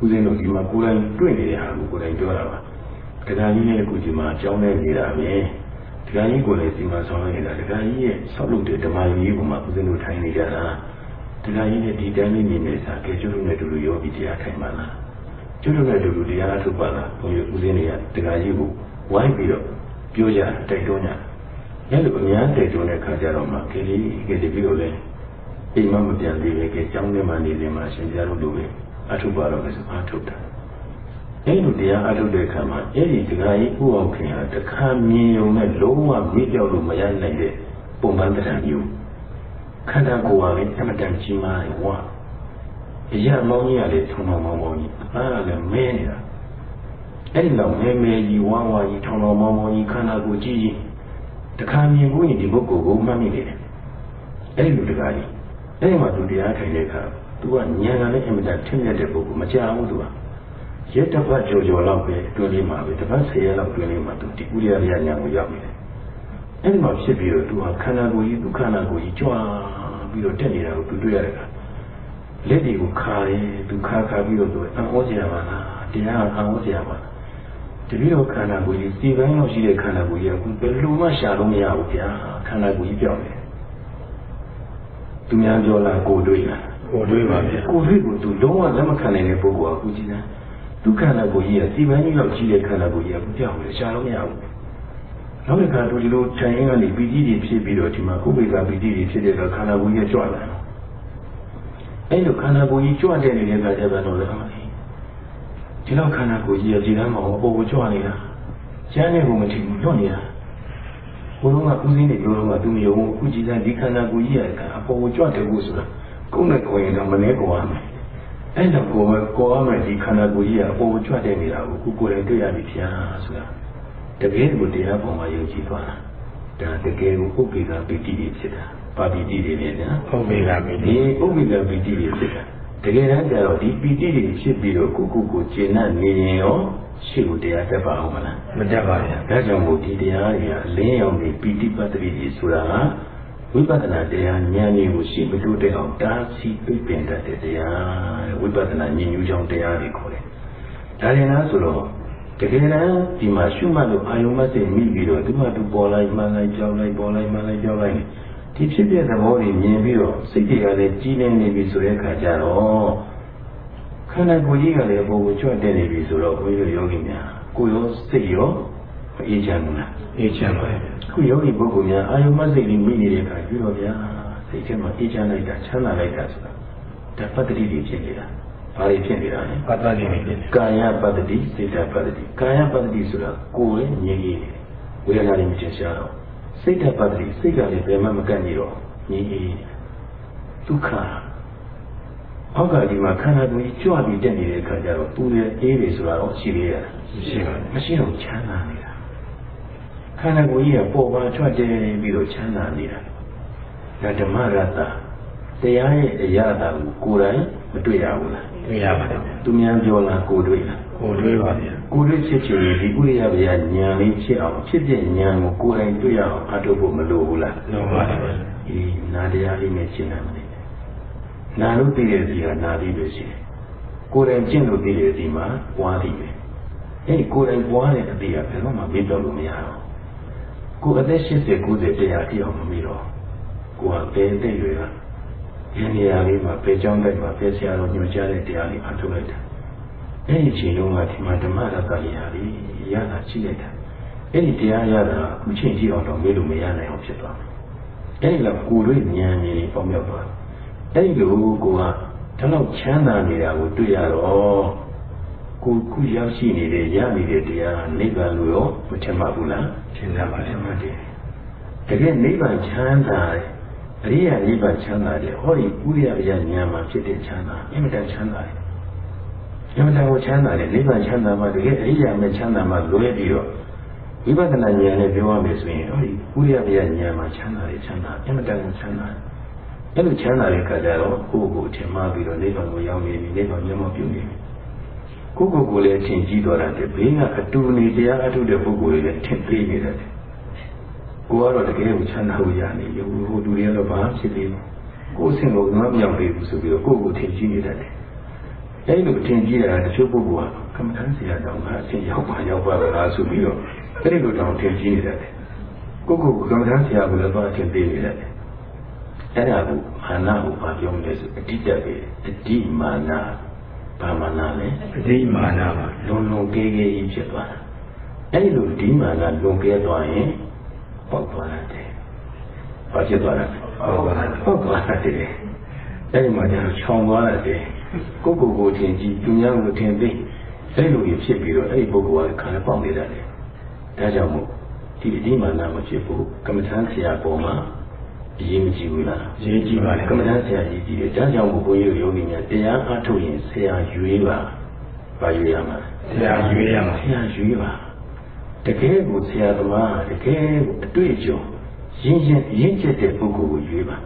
ဦးဇင်းတို့ဒီမှာကိုယ်တိုင်တွေ့နေတဲ့ဟာကိုကိုယ်တိုင်ပြောတာပါတရားကြီးနဲ့အခုဒီမှာအကြောင်းနဲ့နေတာပဲ တရားကြီးကိုလည်းဒီမှာဆောင်းနေတာတရားကြီးရဲ့ဆောက်လုပ်တဲ့ဓမ္မကြီးကိုမှဦးဇင်းတို့ထိုင်နေကြတာတရားကြီးနဲ့ဒီတိုင်းလေးနေနေစားကြကျွတ်နဲ့တူတူရောပြီးတရားထိုင်ပါလားကျွတ်နဲ့တူတူတရားထုတ်ပါလားဘုန်းကြီးဦးဇင်းတွေကတရားကြီးကိုဝိုင်းပြီးတော့ပြောကြတိုက်တွန်းကြအဲ့လိုအများတိုက်တွန်းတဲ့ခါကျတော့မှကလေးကလေးပြီးတော့လည်းအိမ်မမပြန်သေးပဲကဲကျောင်းထဲမှာနေနေမှာရှင်ပြတို့လိုပဲအထုပါတော့လည်းဆိုအထုတာ အဲ့လိုတရားအထုတဲ့အခါမှာအဲ့ဒီတရားကြီးဥအောင်ခင်ဟာတခါမြင်ုံနဲ့လုံးဝမေ့ပြောက်လို့မရနိုင်တဲ့ပုံမှန်တရားမျိုးခန္ဓာကိုယ်ကလည်းအမတန်ကြီးမားတယ်ဝါအရာမောင်းကြီးကလည်းထုံထုံမောင်းမောင်းကြီးအသားကလည်းမဲနေတာအဲ့ဒီတော့မဲမဲကြီးဝါဝါကြီးထုံထုံမောင်းမောင်းကြီးခန္ဓာကိုယ်ကြီးကြီးတခါမြင်ဘူးရင်ဒီပုဂ္ဂိုလ်ကိုမှတ်မိနေတယ်အဲ့ဒီလူတကားကြီးအဲ့ဒီမှာသူတရားထိုင်တဲ့အခါသူကဉာဏ်ကလည်းအမတန်ထင်မြတ်တဲ့ပုဂ္ဂိုလ်မကြောက်ဘူးသူက ရက်တစ်ပတ်ကြော်ကြော်လောက်ပဲတွင်းလေးမှာပဲတစ်ပတ်ဆယ်ရက်လောက်တွင်းလေးမှာသူဒီဥရိယရညာကိုရောက်နေတယ်အဲ့ဒီမှာဖြစ်ပြီးတော့သူကခန္ဓာကိုယ်ကြီးသူခန္ဓာကိုယ်ကြီးကြွားပြီးတော့တက်နေတာကိုသူတွေ့ရတယ်ကလက်တွေကိုခါတယ်သူခါခါပြီးတော့သူအံ့ဩစရာပါလားတရားအံ့ဩစရာပါတပည့်တော်ခန္ဓာကိုယ်ကြီးစီပန်းရောက်ရှိတဲ့ခန္ဓာကိုယ်ကြီးကဘယ်လိုမှရှာလို့မရဘူးဗျာခန္ဓာကိုယ်ကြီးပြောင်းတယ်သူများပြောလားကိုယ်တွေ့လားကိုတွေးပါဗျာကိုယ်တွေ့ကိုသူလုံးဝလက်မခံနိုင်တဲ့ပုဂ္ဂိုလ်ကအခုကြည့် တယ်ဒုက္ခနာကိုကြီးကစီပန်းကြီးလောက်ကြီးတဲ့ခန္ဓာကိုကြီးကပြောင်းတယ်ရှားလို့မရဘူးနောက်တစ်ခါတို့ဒီလိုခြံရင်းကနေပီတိတွေဖြစ်ပြီးတော့ဒီမှာဥပိ္ပခပီတိတွေဖြစ်တဲ့အခါခန္ဓာကိုကြီးကကြွလာတယ်အဲ့လိုခန္ဓာကိုကြီးကြွတဲ့နေတဲ့အခါကျတော့လည်းဒီလောက်ခန္ဓာကိုကြီးကဒီတန်းမှာအပေါ်ကိုကြွနေတာကျမ်းနဲ့ကိုမထီဘူးလွတ်နေတာဘုရားကဥစဉ်တွေပြောတော့ကသူမယုံဘူးအခုကြည်စမ်းဒီခန္ဓာကိုကြီးကအပေါ်ကိုကြွတယ်လို့ဆိုတာကိုယ်နဲ့ကိုယ်ရင်တော့မနေကောရမယ် အဲ့တော့ကိုယ်ကိုယ်အမှဒီခန္ဓာကိုယ်ကြီးကအပေါ်ကြွတဲ့နေတာကိုကိုယ်ကိုယ်တိုင်တွေ့ရပြီဗျာဆိုတာတကယ်ကိုတရားပေါ်မှာယုံကြည်သွားတာဒါတကယ်ကိုပုဂ္ဂိကပိတိတွေဖြစ်တာပါပိတိတွေနဲ့ညာပုဂ္ဂိကပိတိဒီပုဂ္ဂိကပိတိတွေဖြစ်တာတကယ်တမ်းကျတော့ဒီပိတိတွေဖြစ်ပြီးတော့ကိုကိုကိုကျင့်နေရင်ရောရှိကိုတရားတက်ပါအောင်မလားမတက်ပါဘူးဒါကြောင့်မို့ဒီတရားတွေကအလင်းရောင်ပြီးပိတိပတ္တိတွေဆိုတာက ဝိပဿနာတရားဉာဏ်ကြီးကိုရှိမလို့တဲ့အောင်တားဆီးပြပင်တတ်တဲ့တရားဝိပဿနာဉာဏ်ညူးချောင်းတရားတွေခေါ်တယ်။ဒါရင်လားဆိုတော့တကယ်တမ်းဒီမှာရှုမှတ်လို့အာယုံမသိမိပြီးတော့ဒီမှာသူပေါ်လိုက်မှန်လိုက်ကြောက်လိုက်ပေါ်လိုက်မှန်လိုက်ကြောက်လိုက်ဒီဖြစ်တဲ့သဘောတွေမြင်ပြီးတော့စိတ်တွေကလည်းကြီးနေနေပြီဆိုတဲ့အခါကျတော့ခန္ဓာကိုယ်ကြီးကလည်းဘိုးကိုကြွတဲ့နေပြီဆိုတော့ဘုန်းကြီးတို့ယောဂီများကိုယ်ရောစိတ်ရော အေးချမ်းဘူးလားအေးချမ်းပါရဲ့ခုယောဂီပုဂ္ဂိုလ်များအာယုမစိတ်လေးမိနေတဲ့အခါပြီးတော့ဗျာစိတ်ထဲမှာအေးချမ်းလိုက်တာချမ်းသာလိုက်တာဆိုတာဒါပတ္တိတွေဖြစ်နေတာဘာတွေဖြစ်နေတာလဲပတ္တိတွေဖြစ်နေကာယပတ္တိစိတ်တပတ္တိကာယပတ္တိဆိုတာကိုယ်ရဲ့ငြိမ်ကြီးတယ်ဝေဒနာတွေမတင်ရှားတော့စိတ်တပတ္တိစိတ်ကလည်းဘယ်မှမကန့်ကြီးတော့ငြိမ်ကြီးဒုက္ခအောက်ကဒီမှာခန္ဓာကိုယ်ကြီးကြွပြီးတက်နေတဲ့အခါကျတော့ပူရအေးတွေဆိုတာတော့ရှိသေးရဲ့မရှိပါဘူးမရှိတော့ချမ်းသာနေတာ ခန္ဓာကိုယ်ကြီးကပေါ်ပါချွတ်တယ်ပြီးတော့ချမ်းသာနေတာဒါဓမ္မရတ္တတရားရဲ့အရာတာကိုကိုယ်တိုင်မတွေ့ရဘူးလားတွေ့ရပါတယ်သူများပြောလားကိုတွေ့လားကိုတွေ့ပါဗျာကိုတွေ့ဖြစ်ချင်ဒီဥရိယဗျာဉာဏ်လေးဖြစ်အောင်ဖြစ်တဲ့ဉာဏ်ကိုကိုယ်တိုင်တွေ့ရအောင်အထုတ်ဖို့မလိုဘူးလားလိုပါတယ်ဒီနာတရားလေးနဲ့ရှင်းနိုင်မလဲနာလို့သိတဲ့စီကနာပြီးလို့ရှိတယ်ကိုယ်တိုင်ကျင့်လို့သိတဲ့စီမှာပွားသည်ပဲအဲ့ဒီကိုယ်တိုင်ပွားတဲ့အတိအဘယ်တော့မှမေ့တော့လို့မရတော့ ကိုယ်အသက်80 90တရားတိအောင်မမေ့တော့ကိုယ်ကဘယ်အသက်ရွယ်ကဒီနေရာလေးမှာပဲကြောင်းတိုက်မှာပဲဆရာတော်ညွှန်ကြားတဲ့တရားလေးအထုတ်လိုက်တာအဲ့ဒီအချိန်လုံးကဒီမှာဓမ္မရတ္တရာလေးရတာကြည့်လိုက်တာအဲ့ဒီတရားရတာအခုချိန်ကြည့်အောင်တော့မေ့လို့မရနိုင်အောင်ဖြစ်သွားတယ်အဲ့ဒီလောက်ကိုယ်တွေ့ဉာဏ်ကြီးပေါင်းမြောက်သွားတယ်အဲ့ဒီလိုကိုကဒီလောက်ချမ်းသာနေတာကိုတွေ့ရတော့ ကိုခုရောက်ရှိနေတဲ့ရနေတဲ့တရားနိဗ္ဗာန်လို့ရောမထင်ပါဘူးလားထင်ပါပါထင်ပါတယ်တကယ်နိဗ္ဗာန်ချမ်းသာတယ်အရိယာနိဗ္ဗာန်ချမ်းသာတယ်ဟောဒီဥရိယဗျာဉာဏ်မှာဖြစ်တဲ့ချမ်းသာအင်မတန်ချမ်းသာတယ်အင်မတန်ကိုချမ်းသာတယ်နိဗ္ဗာန်ချမ်းသာမှတကယ်အရိယာမဲ့ချမ်းသာမှလွဲပြီးတော့ဝိပဿနာဉာဏ်နဲ့ပြောရမယ်ဆိုရင်ဟောဒီဥရိယဗျာဉာဏ်မှာချမ်းသာတယ်ချမ်းသာအင်မတန်ကိုချမ်းသာတယ်အဲ့လိုချမ်းသာတဲ့အခါကျတော့ကိုယ့်ကိုယ်ထင်မှားပြီးတော့နိဗ္ဗာန်ကိုရောက်နေပြီနိဗ္ဗာန်မျက်မှောက်ပြုနေပြီ ကိုယ့်ကိုယ်ကိုလည်းထင်ကြီးတော်တယ်ဘေးကအတူနေတရားအထုတဲ့ပုဂ္ဂိုလ်တွေလည်းထင်သေးနေတယ်ကိုကတော့တကယ်ကိုချမ်းသာဖို့ရနေပြီဟိုလူတွေကတော့ဘာဖြစ်သေးလဲကိုယ်အဆင့်ကိုငါမရောက်သေးဘူးဆိုပြီးတော့ကိုယ့်ကိုထင်ကြီးနေတတ်တယ်အဲဒီလိုထင်ကြီးတာတချို့ပုဂ္ဂိုလ်ကကမ္မထမ်းဆရာတော်ကအဆင့်ရောက်ပါရောက်ပါလားဆိုပြီးတော့အဲဒီလိုတောင်ထင်ကြီးနေတတ်တယ်ကိုယ့်ကိုကမ္မထမ်းဆရာကလည်းတော့ထင်သေးနေတတ်တယ်အဲ့ဒါကိုမာနကိုဘာပြောမလဲဆိုအတိတ်ပဲအတိမာန ဘာမာနလဲအတိမာနပါလုံလုံကဲကဲကြီးဖြစ်သွားတာအဲ့ဒီလိုဒီမာနလုံကဲသွားရင်ပေါက်သွားတယ်။ဘာဖြစ်သွားလဲ။ပေါက်သွားတယ်။ပေါက်သွားတယ်။အဲ့ဒီမှာကျတော့ခြောင်သွားတယ်။ကိုကိုကိုထင်ကြည့်သူများကိုထင်သိအဲ့လိုကြီးဖြစ်ပြီးတော့အဲ့ဒီပုဂ္ဂိုလ်ကခန္ဓာပေါက်နေတယ်။ဒါကြောင့်မို့ဒီအဒီမာနမဖြစ်ဘူးကမ္မထမ်းဆရာပေါ်မှာတ အရေးမကြီးဘူးလားရေးကြည့်ပါလေကမ္မဋ္ဌာန်းဆရာကြီးကြီးတယ်ဒါကြောင့်ဘုန်းကြီးတို့ယောဂီများတရားအားထုတ်ရင်ဆရာရွေးပါပါရွေးရမှာဆရာရွေးရမှာဆရာရွေးပါတကယ်ကိုဆရာသမားတကယ်ကိုအတွေ့အကြုံရင်းရင်ရင်းချက်တဲ့ပုဂ္ဂိုလ်ကိုရွေးပါ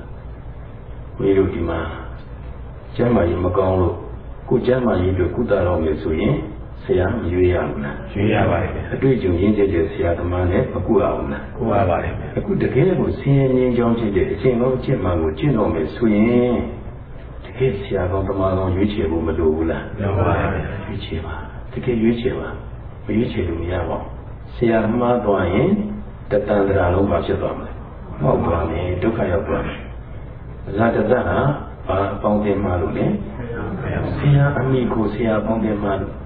ဘုန်းကြီးတို့ဒီမှာကျမ်းမာရေးမကောင်းလို့ကိုကျမ်းမာရေးတို့ကုသတော်မယ်ဆိုရင် ဆရာမရွေးရဘူးလားရွေးရပါလေအတွေ့အကြုံရင်းချက်တဲ့ဆရာသမားနဲ့မကူအောင်လားကိုရပါလေအခုတကယ်ကိုဆင်းရဲငြိမ်းချမ်းဖြစ်တဲ့အချိန်လုံးအကျင့်မှန်ကိုကျင့်တော်မယ်ဆိုရင်တကယ်ဆရာကောင်းတမန်ကောင်းရွေးချယ်ဖို့မလိုဘူးလားလိုပါလေရွေးချယ်ပါတကယ်ရွေးချယ်ပါမရွေးချယ်လို့မရပါဘူးဆရာမှားသွားရင်တတန်တရာလုံးပါဖြစ်သွားမယ်မဟုတ်ပါနဲ့ဒုက္ခရောက်သွားမယ်ဇာတတဟာဘာအပေါင်းတင်မှလို့လဲဆရာအမိကိုဆရာအပေါင်းတင်မှလို့ဆ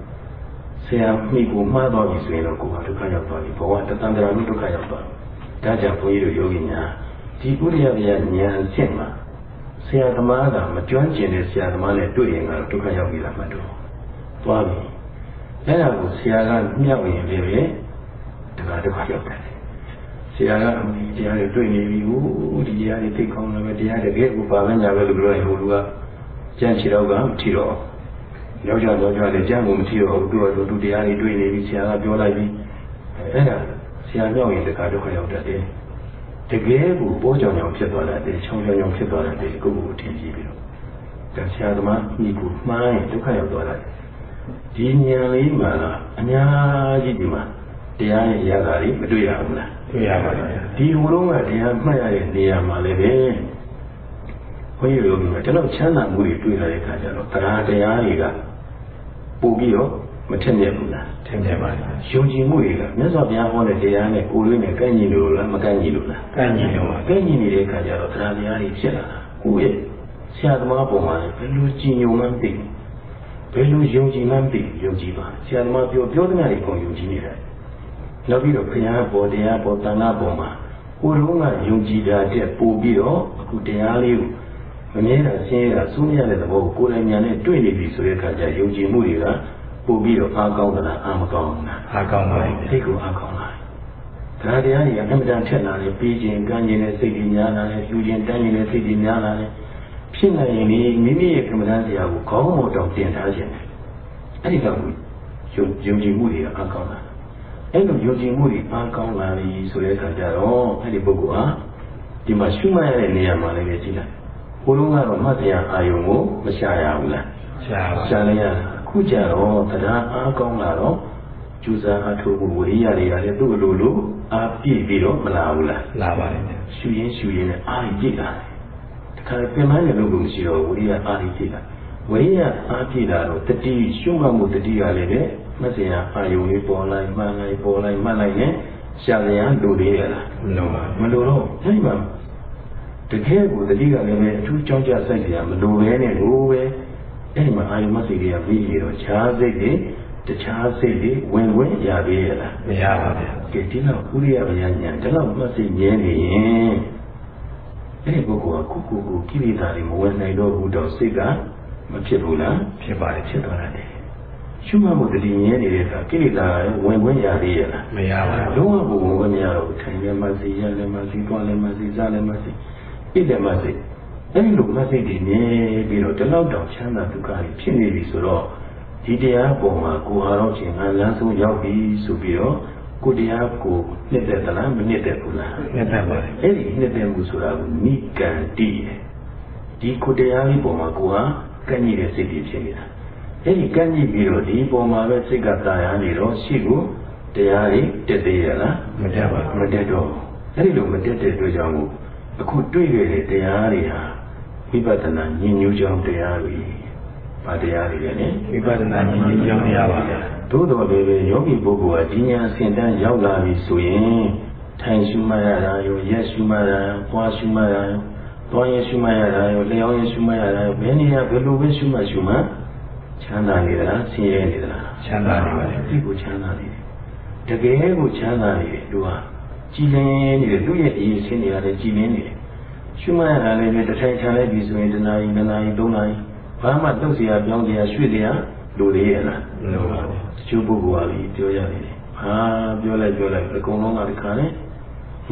ရာမိကိုမှားတော့ပြီဆိုရင်တော့ကိုယ်ကဒုက္ခရောက်သွားပြီဘဝတတန်တရာလုံးဒုက္ခရောက်သွားပြီဒါကြောင့်ဘုန်းကြီးတို့ယောဂီများဒီဥရိယဗျာဉာဏ်ရှင်းမှာဆရာသမားကမကျွမ်းကျင်တဲ့ဆရာသမားနဲ့တွေ့ရင်ကတော့ဒုက္ခရောက်ပြီလားမတို့သွားပြီအဲ့ဒါကိုဆရာကမြောက်ရင်လည်းပဲတခါဒုက္ခရောက်တယ်ဆရာကအမိတရားတွေတွေ့နေပြီဟိုဒီတရားတွေသိကောင်းတယ်ပဲတရားတကယ်ကိုပါမညာပဲလို့ပြောရင်ဟိုလူကကြမ်းချတော့ကမထီတော့ ယောက်ျားယောက်ျားလည်းကြမ်းကိုမထီတော့ဘူးသူကသူတရားတွေတွေ့နေပြီဆရာကပြောလိုက်ပြီအဲ့ဒါဆရာမြောက်ရင်တခါဒုက္ခရောက်တတ်တယ်တကယ်ကိုပိုးကြောင်ကြောင်ဖြစ်သွားတယ်ချောင်းချောင်းချောင်းဖြစ်သွားတယ်ကိုယ့်ကိုယ်ထင်ကြည့်ပြီးတော့ဒါဆရာသမားမိကိုမှားရင်ဒုက္ခရောက်သွားတယ်ဒီဉာဏ်လေးမှာအများကြီးဒီမှာတရားရဲ့ရတာလေးမတွေ့ရဘူးလားတွေ့ရပါလေဒီဟိုလုံးကတရားမှတ်ရတဲ့နေရာမှာလည်းပဲဘုန်းကြီးတို့ကဒီလောက်ချမ်းသာမှုတွေတွေ့ရတဲ့အခါကျတော့တရားတရားတွေက ပို့ပြီးတော့မထက်မြက်ဘူးလားထင်တယ်ပါလေယုံကြည်မှုတွေကမြတ်စွာဘုရားဟောတဲ့တရားနဲ့ကိုယ်လေးနဲ့ကန့်ညီလို့လားမကန့်ညီလို့လားကန့်ညီတော့ပါကန့်ညီနေတဲ့အခါကျတော့တရားတရားတွေဖြစ်လာတာကိုယ့်ရဲ့ဆရာသမားပုံမှာလည်းဘယ်လိုကြည်ညိုမှန်းသိဘယ်လိုယုံကြည်မှန်းသိယုံကြည်ပါဆရာသမားပြောပြောတဲ့နေရာတွေပုံယုံကြည်နေတယ်နောက်ပြီးတော့ဘုရားပေါ်တရားပေါ်တဏှာပေါ်မှာကိုယ်လုံးကယုံကြည်တာတဲ့ပို့ပြီးတော့အခုတရားလေးကို မမြဲတာဆင်းရဲတာစိုးမရတဲ့သဘောကိုကိုယ်တိုင်ညာနဲ့တွေ့နေပြီဆိုတဲ့အခါကျယုံကြည်မှုတွေကပို့ပြီးတော့အားကောင်းသလားအားမကောင်းဘူးလားအားကောင်းပါလေစိတ်ကိုအားကောင်းလာတယ်။ဒါတရားတွေကအမှန်တန်ထက်လာတယ်ပြီးခြင်းကမ်းခြင်းနဲ့စိတ်ကြီးများလာတယ်ယူခြင်းတန်းခြင်းနဲ့စိတ်ကြီးများလာတယ်ဖြစ်နိုင်ရင်ဒီမိမိရဲ့ကမ္မဋ္ဌာန်းတရားကိုခေါင်းမော်တောင်တင်ထားခြင်းတယ်။အဲ့ဒီတော့ယုံယုံကြည်မှုတွေကအားကောင်းလာတယ်။အဲ့လိုယုံကြည်မှုတွေအားကောင်းလာပြီဆိုတဲ့အခါကျတော့အဲ့ဒီပုဂ္ဂိုလ်ဟာဒီမှာရှုမှတ်ရတဲ့နေရာမှာလည်းကြည့်လိုက်။ ဘုလုံးကတော့မှတ်တရားအာယုံကိုမရှာရဘူးလား။ရှာပါရှာလိုက်ရအခုကြတော့တရားအားကောင်းလာတော့ကျူစာအထုပ်ဝိရိယတွေကလည်းသူ့အလိုလိုအားပြည့်ပြီးတော့မလာဘူးလားလာပါလေရှူရင်းရှူရင်းနဲ့အားကြီးပြည့်လာတယ်တခါပြင်ပန်းတဲ့လို့ကိုမရှိတော့ဝိရိယအားကြီးပြည့်လာဝိရိယအားပြည့်လာတော့တတိရှုမှတ်မှုတတိကလည်းပဲမစရာအာယုံလေးပေါ်လိုက်မှန်လိုက်ပေါ်လိုက်မှန်လိုက်နဲ့ရှာရန်လူလေးရလားမလိုပါမလိုတော့အဲ့ဒီမှာ တကယ်ကိုတတိကလည်းပဲအထူးကြောင်းကြစိုက်ကြရမလိုပဲနဲ့လို့ပဲအဲ့ဒီမှာအာယုမစိတ်တွေကပြီးပြီးတော့ခြားစိတ်တွေတခြားစိတ်တွေဝင်ဝင်ရသေးရလားမရပါဗျာကဲဒီလောက်ဥရိယဗျာညာဒီလောက်မှတ်စိတ်ငြင်းနေရင်အဲ့ဒီပုဂ္ဂိုလ်ကကိုကိုကိုကိလေသာတွေမဝင်နိုင်တော့ဘူးတော့စိတ်ကမဖြစ်ဘူးလားဖြစ်ပါလေဖြစ်သွားတယ်ရှုမှတ်မှုတတိငြင်းနေတဲ့အခါကိလေသာဝင်ဝင်ရသေးရလားမရပါဘူးလုံးဝကိုဝင်မရတော့ဘူးထိုင်ရမှစီရလည်းမှစီတွားလည်းမှစီစားလည်းမှစီ ဣတ္တမှစီအဲ့ဒီလိုမှစိတ်တွေနေပြီးတော့ဒီလောက်တောင်ချမ်းသာဒုက္ခတွေဖြစ်နေပြီဆိုတော့ဒီတရားပေါ်မှာကိုဟာတော့ချင်းငါလမ်းဆုံးရောက်ပြီဆိုပြီးတော့ကိုတရားကိုနှစ်သက်သလားမနှစ်သက်ဘူးလားမြတ်တတ်ပါလေအဲ့ဒီနှစ်သက်မှုဆိုတာကနိကံတိရဲ့ဒီကိုတရားလေးပေါ်မှာကိုဟာကန့်ညိတဲ့စိတ်တွေဖြစ်နေတာအဲ့ဒီကန့်ညိပြီးတော့ဒီပေါ်မှာပဲစိတ်ကတာယာနေတော့ရှိကိုတရားတွေတက်သေးရလားမတတ်ပါမတက်တော့အဲ့ဒီလိုမတက်တဲ့အတွက်ကြောင့်မို့ အခုတွေ့ရတဲ့တရားတွေဟာဝိပဿနာဉာဏ်ညူးကြောင်းတရားတွေဘာတရားတွေလဲဝိပဿနာဉာဏ်ကြီးကြောင်းရပါဗျာသို့တော်လည်းပဲယောဂီပုဂ္ဂိုလ်ကဒီဉာဏ်အစဉ်တန်းရောက်လာပြီဆိုရင်ထိုင်ရှုမှတ်ရတာရောရက်ရှုမှတ်ရတာရောပွားရှုမှတ်ရတာရောတွားရရှုမှတ်ရတာရောလျှောင်းရရှုမှတ်ရတာရောဘယ်နေရာဘယ်လိုပဲရှုမှတ်ရှုမှတ်ချမ်းသာနေသလားဆင်းရဲနေသလားချမ်းသာနေပါလေဒီကိုချမ်းသာနေတယ်တကယ်ကိုချမ်းသာနေတယ်သူက ကြည်လင်းနေတယ်သူ့ရဲ့အရေးဆင်းနေရတယ်ကြည်လင်းနေတယ်ရှုမှတ်ရတာလည်းပဲတစ်ထိုင်ချမ်းလိုက်ပြီဆိုရင်တနာရီနှစ်နာရီသုံးနာရီဘာမှတုတ်เสียပြောင်းเสียရွှေ့เสียလိုသေးရလား မလိုပါဘူး တချို့ပုဂ္ဂိုလ်ကလည်းပြောရတယ်ဟာပြောလိုက်ပြောလိုက်အကုန်လုံးကဒီခါနဲ့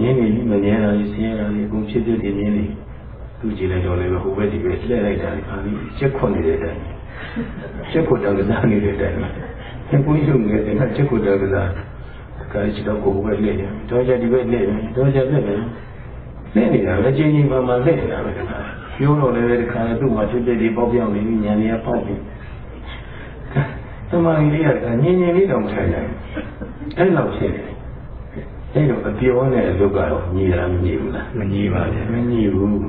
ညင်းနေပြီမငြင်းတာကြီးဆင်းရဲတာကြီးအကုန်ဖြစ်ဖြစ်နေနေသူကြည့်လိုက်တော့လည်းဟိုဘက်ဒီဘက်လှည့်လိုက်တာခါပြီးချက်ခွန်နေတဲ့အတိုင်းချက်ခွန်တောင်ကစားနေတဲ့အတိုင်းဘယ်ကိုရုံနေတဲ့ကချက်ခွန်တောင်ကစား ခါချတော့ကိုဘက်လှည့်တယ်တော့ကြဒီဘက်လှည့်တယ်တော့ကြပြက်တယ်လှည့်နေတာလည်းချင်းချင်းပါမှလှည့်နေတာပဲခါပြောတော့လည်းဒီခါသူ့မှာဖြစ်ဖြစ်ဒီပေါက်ပြောင်းနေပြီညံနေရပေါက်ပြီသမာဓိလေးကညင်ညင်လေးတော့မထိုင်နိုင်အဲ့လောက်ဖြစ်တယ်အဲ့တော့အပြောနဲ့အလုပ်ကတော့ညီတာမညီဘူးလားမကြီးပါနဲ့မညီဘူး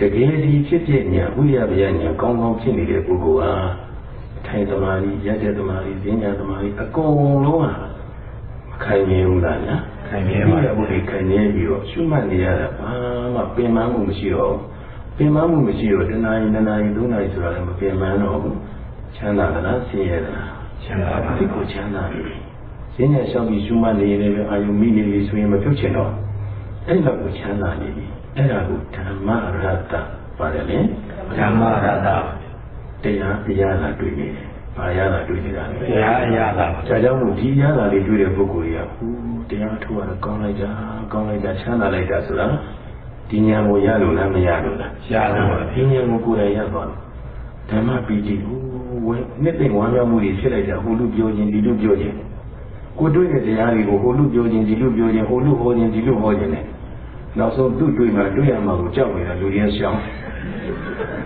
တကယ်ဒီဖြစ်ဖြစ်ညာဥရဗျာညာကောင်းကောင်းဖြစ်နေတဲ့ပုဂ္ဂိုလ်ဟာထိုင်သမာဓိရက်တဲ့သမာဓိဈဉ္ညာသမာဓိအကုန်လုံးဟာမ ခိုင်မြဲဘူးလားညာခိုင်မြဲပါဘုရားခိုင်မြဲပြီးတော့ရှုမှတ်နေရတာဘာမှပင်ပန်းမှုမရှိတော့ပင်ပန်းမှုမရှိတော့တဏှာရင်တဏှာရင်သုံးနာရီဆိုတာလည်းမပင်ပန်းတော့ဘူးချမ်းသာသလားဆင်းရဲသလားချမ်းသာပါဒီကိုချမ်းသာပြီဈဉ္ညာလျှောက်ပြီးရှုမှတ်နေရင်လည်းအာယုမိနေပြီဆိုရင်မပြုတ်ချင်တော့အဲ့လောက်ကိုချမ်းသာနေပြီအဲ့ဒါကိုဓမ္မရတ္တပါတယ်လေဓမ္မရတ္တတရားတရားလာတွေ့နေတယ်။ ဘာရလာတွေ့နေတာလဲတရားအရာသာ။ဒါကြောင့်မို့ဒီရလာလေးတွေ့တဲ့ပုဂ္ဂိုလ်တွေကဟူတရားထုတ်ရတော့ကောင်းလိုက်တာကောင်းလိုက်တာချမ်းသာလိုက်တာဆိုတာဒီဉာဏ်ကိုရလို့လားမရလို့လားရလို့ပါဒီဉာဏ်ကိုကိုယ်တိုင်ရသွားတယ်။ဓမ္မပီတိဟူဝဲနှစ်သိမ့်ဝမ်းမြောက်မှုတွေဖြစ်လိုက်တာဟိုလူပြောခြင်းဒီလူပြောခြင်းကိုတွေ့တဲ့တရားတွေကိုဟိုလူပြောခြင်းဒီလူပြောခြင်းဟိုလူဟောခြင်းဒီလူဟောခြင်းနဲ့နောက်ဆုံးသူ့တွေ့မှတွေ့ရမှာကိုကြောက်နေတာလူတွေရှောင်း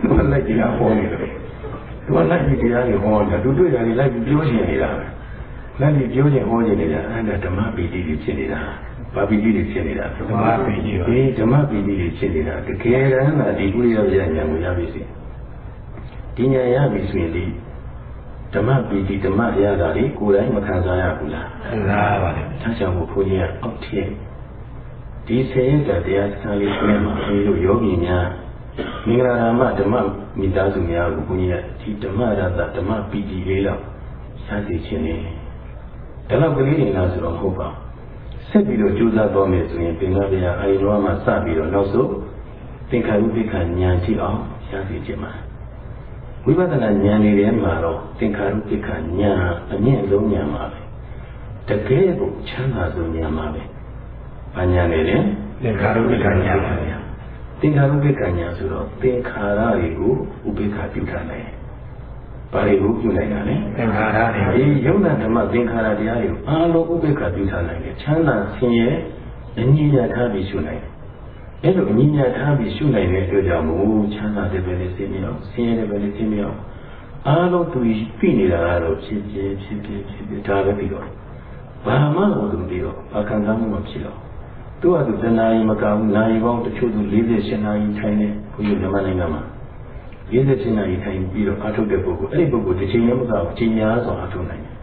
သူကလိုက်ကြည့်တာဟောနေတယ် သူကလိုက်ကြည့်တရားတွေဟောတာသူတွေ့တာတွေလိုက်ပြီးပြောခြင်းနေတာပဲလိုက်ပြီးပြောခြင်းဟောခြင်းနေတာအဲ့ဒါဓမ္မပီတိတွေဖြစ်နေတာဘာပီတိတွေဖြစ်နေတာဓမ္မပီတိပါဒီဓမ္မပီတိတွေဖြစ်နေတာတကယ်တမ်းကဒီဥရိယပြညာကိုရပြီစီဒီညာရပြီဆိုရင်ဒီဓမ္မပီတိဓမ္မရတာတွေကိုယ်တိုင်မခံစားရဘူးလားခံစားပါတယ်ဒါကြောင့်မို့ဘုန်းကြီးကအောက်ထည့်ဒီဆယ်ရက်ကတရားစကားလေးပြမှာဒီလိုယောဂီများ မင်္ဂလာရမဓမ္မမိသားစုများကိုဘုန်းကြီးကဒီဓမ္မရတဓမ္မပီတိလေးတော့စသည်ခြင်းနေဒါတော့ကလေးတွေလားဆိုတော့မဟုတ်ပါဘူးဆက်ပြီးတော့ကြိုးစားသွားမယ်ဆိုရင်ပင်ကဗျာအာယုံမှာစပြီးတော့နောက်ဆုံးသင်္ခါရုပ္ပခဉာဏ်ကြည့်အောင်ရသည်ခြင်းမှာဝိပဿနာဉာဏ်တွေထဲမှာတော့သင်္ခါရုပ္ပခဉာဏ်အမြင့်ဆုံးဉာဏ်ပါပဲတကယ်ကိုချမ်းသာဆုံးဉာဏ်ပါပဲ။ဘာဉာဏ်လဲလဲသင်္ခါရုပ္ပကညာပါဗျာ သင်္ခါရုပ္ပကဉာဏ်ဆိုတော့သင်္ခါရတွေကိုဥပိ္ပခပြုထားတယ်။ဘာတွေကိုပြုလိုက်တာလဲသင်္ခါရတွေဒီယုံနာဓမ္မသင်္ခါရတရားတွေကိုအားလုံးဥပိ္ပခပြုထားနိုင်တယ်။ချမ်းသာဆင်းရဲအငြိညာထားပြီးရှုနိုင်တယ်။အဲလိုအငြိညာထားပြီးရှုနိုင်တဲ့အတွက်ကြောင့်မို့ချမ်းသာတဲ့ပဲလေးသိမြောက်ဆင်းရဲတဲ့ပဲလေးသိမြောက်အားလုံးသူပြနေတာကတော့ဖြစ်ဖြစ်ဖြစ်ဖြစ်ဖြစ်ဖြစ်ဒါပဲပြီးတော့ဘာမှမဟုတ်ဘူးပြီးတော့ဘာခံစားမှုမဖြစ်တော့ သူကသူတဏှာကြီးမကဘူးနာရီပေါင်းတချို့သူ48နာရီထိုင်နေဘုရားမြန်မာနိုင်ငံမှာ48နာရီထိုင်ပြီးတော့အားထုတ်တဲ့ပုဂ္ဂိုလ်အဲ့ဒီပုဂ္ဂိုလ်တစ်ချိန်လည်းမကဘူးချိန်များစွာအားထုတ်နိုင်တယ်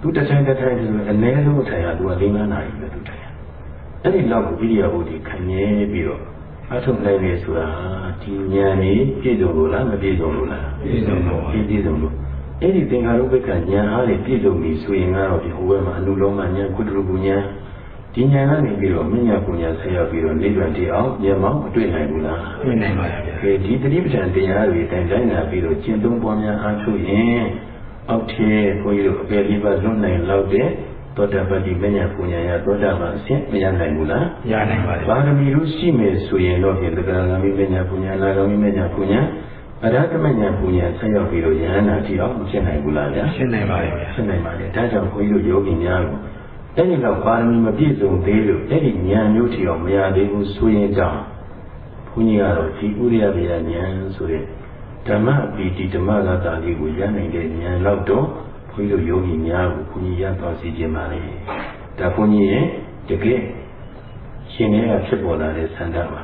သူတစ်ထိုင်တစ်ထိုင်ဆိုရင်အနည်းဆုံးထိုင်ရသူက၄၅နာရီပဲသူထိုင်ရအဲ့ဒီလောက်ကိုဣရိယာပုဒ်ဒီခံနေပြီးတော့အားထုတ်နိုင်လေဆိုတာဒီဉာဏ်ကြီးပြည့်စုံလို့လားမပြည့်စုံလို့လားပြည့်စုံလို့ပါပြည့်ပြည့်စုံလို့အဲ့ဒီသင်္ခါရုပ္ပကဉာဏ်အားဖြင့်ပြည့်စုံပြီဆိုရင်ကတော့ဒီဟိုဘက်မှာအနုလောမဉာဏ်ကုတ္တရပူဉာဏ် ဒီဉာဏ်ကနေပြီးတော့မြညာပူဉာဏ်ဆက်ရောက်ပြီးတော့နိဗ္ဗာန်တည်အောင်ဉာဏ်မောင်းမတွေ့နိုင်ဘူးလားတွေ့နိုင်ပါဗျာကဲဒီတတိပဋ္ဌာန်တရားတွေတိုင်တိုင်းလာပြီးတော့ကျင့်သုံးပွားများအားထုတ်ရင်အောက်ထဲဘုန်းကြီးတို့အပေလေးပါလွတ်နိုင်လောက်တဲ့သောတာပတိမညာပူဉာဏ်ရသောတာပန်အဆင့်မရနိုင်ဘူးလားရနိုင်ပါတယ်ဘာဂမီလို့ရှိမယ်ဆိုရင်တော့ဖြင့်သက္ကရာဂမိမညာပူညာနာဂမိမညာပူညာအရဟတမညာပူညာဆက်ရောက်ပြီးတော့ယဟန္တာတိအောင်မဖြစ်နိုင်ဘူးလားဗျာရှင်းနိုင်ပါတယ်ဗျာဖြစ်နိုင်ပါလေဒါကြောင့်ဘုန်းကြီးတို့ယောဂီများကို အဲ့ဒီလောက်ပါရမီမပြည့်စုံသေးလို့အဲ့ဒီဉာဏ်မျိုးထီအောင်မရသေးဘူးဆိုရင်ကြောင့်ဘုန်းကြီးကတော့ဒီဥရိယဗျာဉာဏ်ဆိုတဲ့ဓမ္မပီတိဓမ္မဂတာလေးကိုရနိုင်တဲ့ဉာဏ်လောက်တော့ဘုန်းကြီးတို့ယောဂီများကိုဘုန်းကြီးရသွားစီခြင်းပါလေဒါဘုန်းကြီးရဲ့တကယ်ရှင်တွေကဖြစ်ပေါ်လာတဲ့ဆန္ဒပါ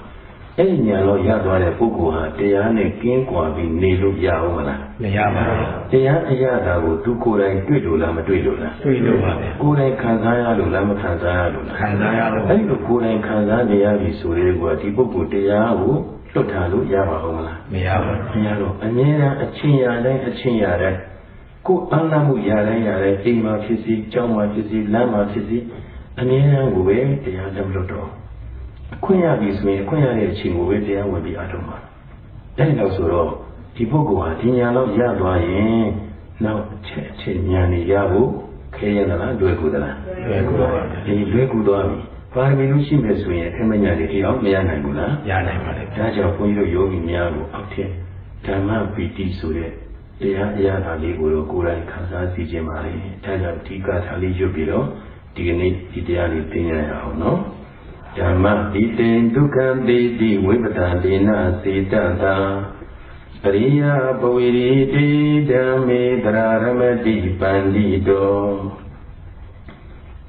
အဲ့ဒီဉာဏ်တော့ရသွားတဲ့ပုဂ္ဂိုလ်ဟာတရားနဲ့ကင်းကွာပြီးနေလို့ရအောင်မလားမရပါဘူးတရားအရာတာကိုသူကိုယ်တိုင်တွေ့လို့လားမတွေ့လို့လားတွေ့လို့ပါဗျာကိုယ်တိုင်ခံစားရလို့လားမခံစားရလို့လားခံစားရလို့အဲ့လိုကိုယ်တိုင်ခံစားနေရပြီဆိုတဲ့ကွာဒီပုဂ္ဂိုလ်တရားကိုလွတ်ထားလို့ရပါအောင်မလားမရပါမဘူးရတော့အမြဲတမ်းအချင်းရတိုင်းအချင်းရတိုင်းကိုယ်အမ်းမှုရတိုင်းရတိုင်းအိမ်မှာဖြစ်စီကြောင်းမှာဖြစ်စီလမ်းမှာဖြစ်စီအမြဲတမ်းကိုပဲတရားလုံးလွတ်တော့ အခွင့်ရပြီဆိုရင်အခွင့်ရတဲ့အချိန်ကိုပဲတရားဝင်ပြီးအားထုတ်မှာအဲ့ဒီတော့ဆိုတော့ဒီပုဂ္ဂိုလ်ဟာဒီညာတော့ရသွားရင်နောက်အချက်အချက်ညာနေရဖို့ခဲရသလားလွယ်ကူသလားလွယ်ကူပါဗျာဒီလွယ်ကူသွားပြီဘပါရမီလို့ရှိမယ်ဆိုရင်အထက်မညာတွေတရားမရနိုင်ဘူးလားရနိုင်ပါလေဒါကြောင့်ဘုန်းကြီးတို့ယောဂီများကိုအောက်ထက်ဓမ္မပီတိဆိုတဲ့တရားအရာဓာလေးကိုတော့ကိုယ်တိုင်ခံစားသိခြင်းပါလေဒါကြောင့်ဒီကထာလေးရွတ်ပြီးတော့ဒီကနေ့ဒီတရားလေးသိရအောင်နော် ဓမ္မတိတေဒုက္ခတိတိဝိပဒဒေနစေတတာအရိယပဝိရိတိဓမ္မေတရာရမတိပန္တိတော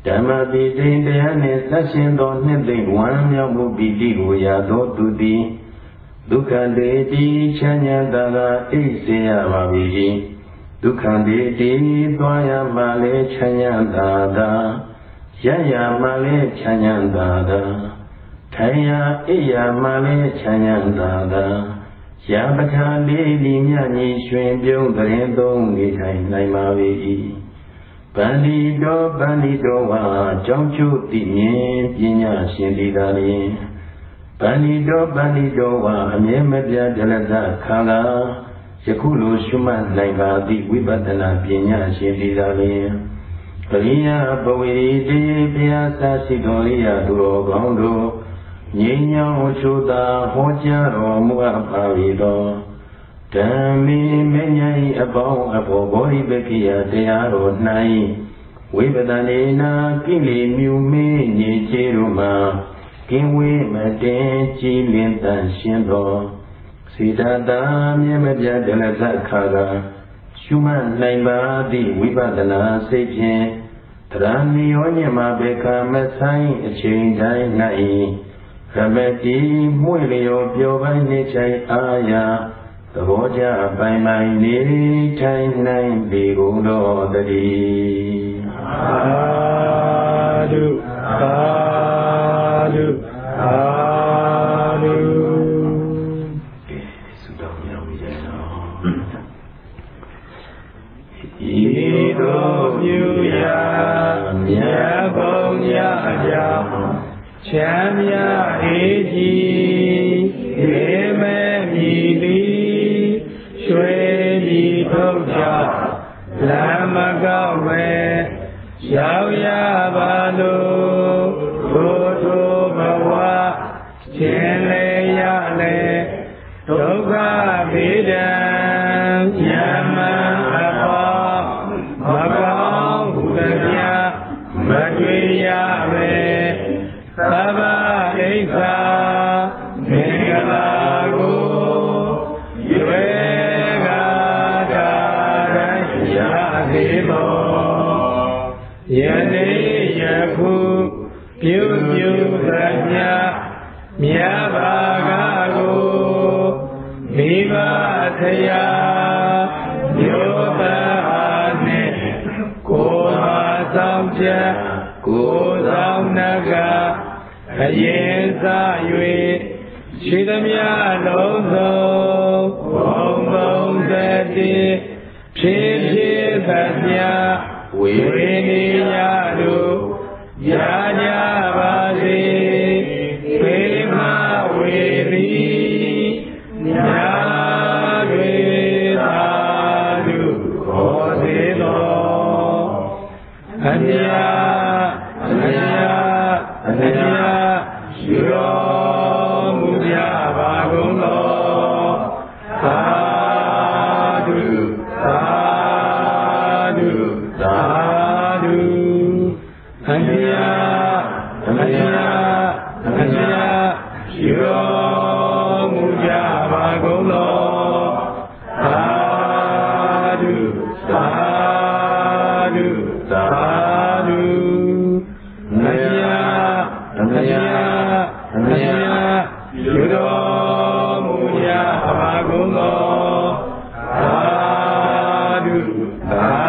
ဓမ္မပိတိတရားနှင့်ဆက်ရှင်သောနှစ်သိမ့်ဝမ်းမြောက်မှုပိတိကိုရသောသူသည်ဒုက္ခတေတိချမ်းသာတာသာအိစေရပါ၏ဒုက္ခတေတိသွားရမှလည်းချမ်းသာတာ ရရမှလည်းချမ်းသာတာထိုင်ရအိရမှလည်းချမ်းသာတာရပဋ္ဌာန်လေးဒီမြညီရွှင်ပြုံးတဲ့သုံးနေထိုင်နိုင်ပါ၏ဗန္ဒီတော်ဗန္ဒီတော်ဝါကြောင်းကျုတိမြင်ပညာရှင်ဒီသာလျင်ဗန္ဒီတော်ဗန္ဒီတော်ဝါအမြဲမပြတ်ဒလသခန္ဓာယခုလိုရှုမှတ်နိုင်ပါသည့်ဝိပဿနာပညာရှင်ဒီသာလျင် ပရိယပဝေတိဘုရားသာရှိတော်ရိယသူတော်ကောင်းတို့ငြိမ်းချမ်းချိုသာဟောကြားတော်မူအပ်ပါ၏တော်ဓမ္မေမဉ္ဇဉ်အပေါင်းအဘောဘောဓိပကိယတရားတော်၌ဝိပဒနေနာကိလေမြူမေးညေချေတို့မှာကင်းဝေးမတင်ကြည်လင်တန်ရှင်းတော်စေတသာမြဲမပြတ်တလသခါက ရှုမှတ်နိုင်ပါသည့်ဝိပဿနာစိတ်ဖြင့်တရဏီယောညမဘေကမဆိုင်အချိန်တိုင်း၌ရမတိမှုလျောပျော်ပိုင်းနေချိုင်အာယာသဘောကြပိုင်ပိုင်နေထိုင်နိုင်လေကုန်တော်တည်းသာဓုသာဓုသာ ပြုရာမြတ်ဘုံမြတ်အကြောင်းချမ်းမြအေးကြီးေမဲမြည်သည်ရွှေပြည်ထုတ်ကြောင့်လမ်းမကောက်ပဲရော ဓု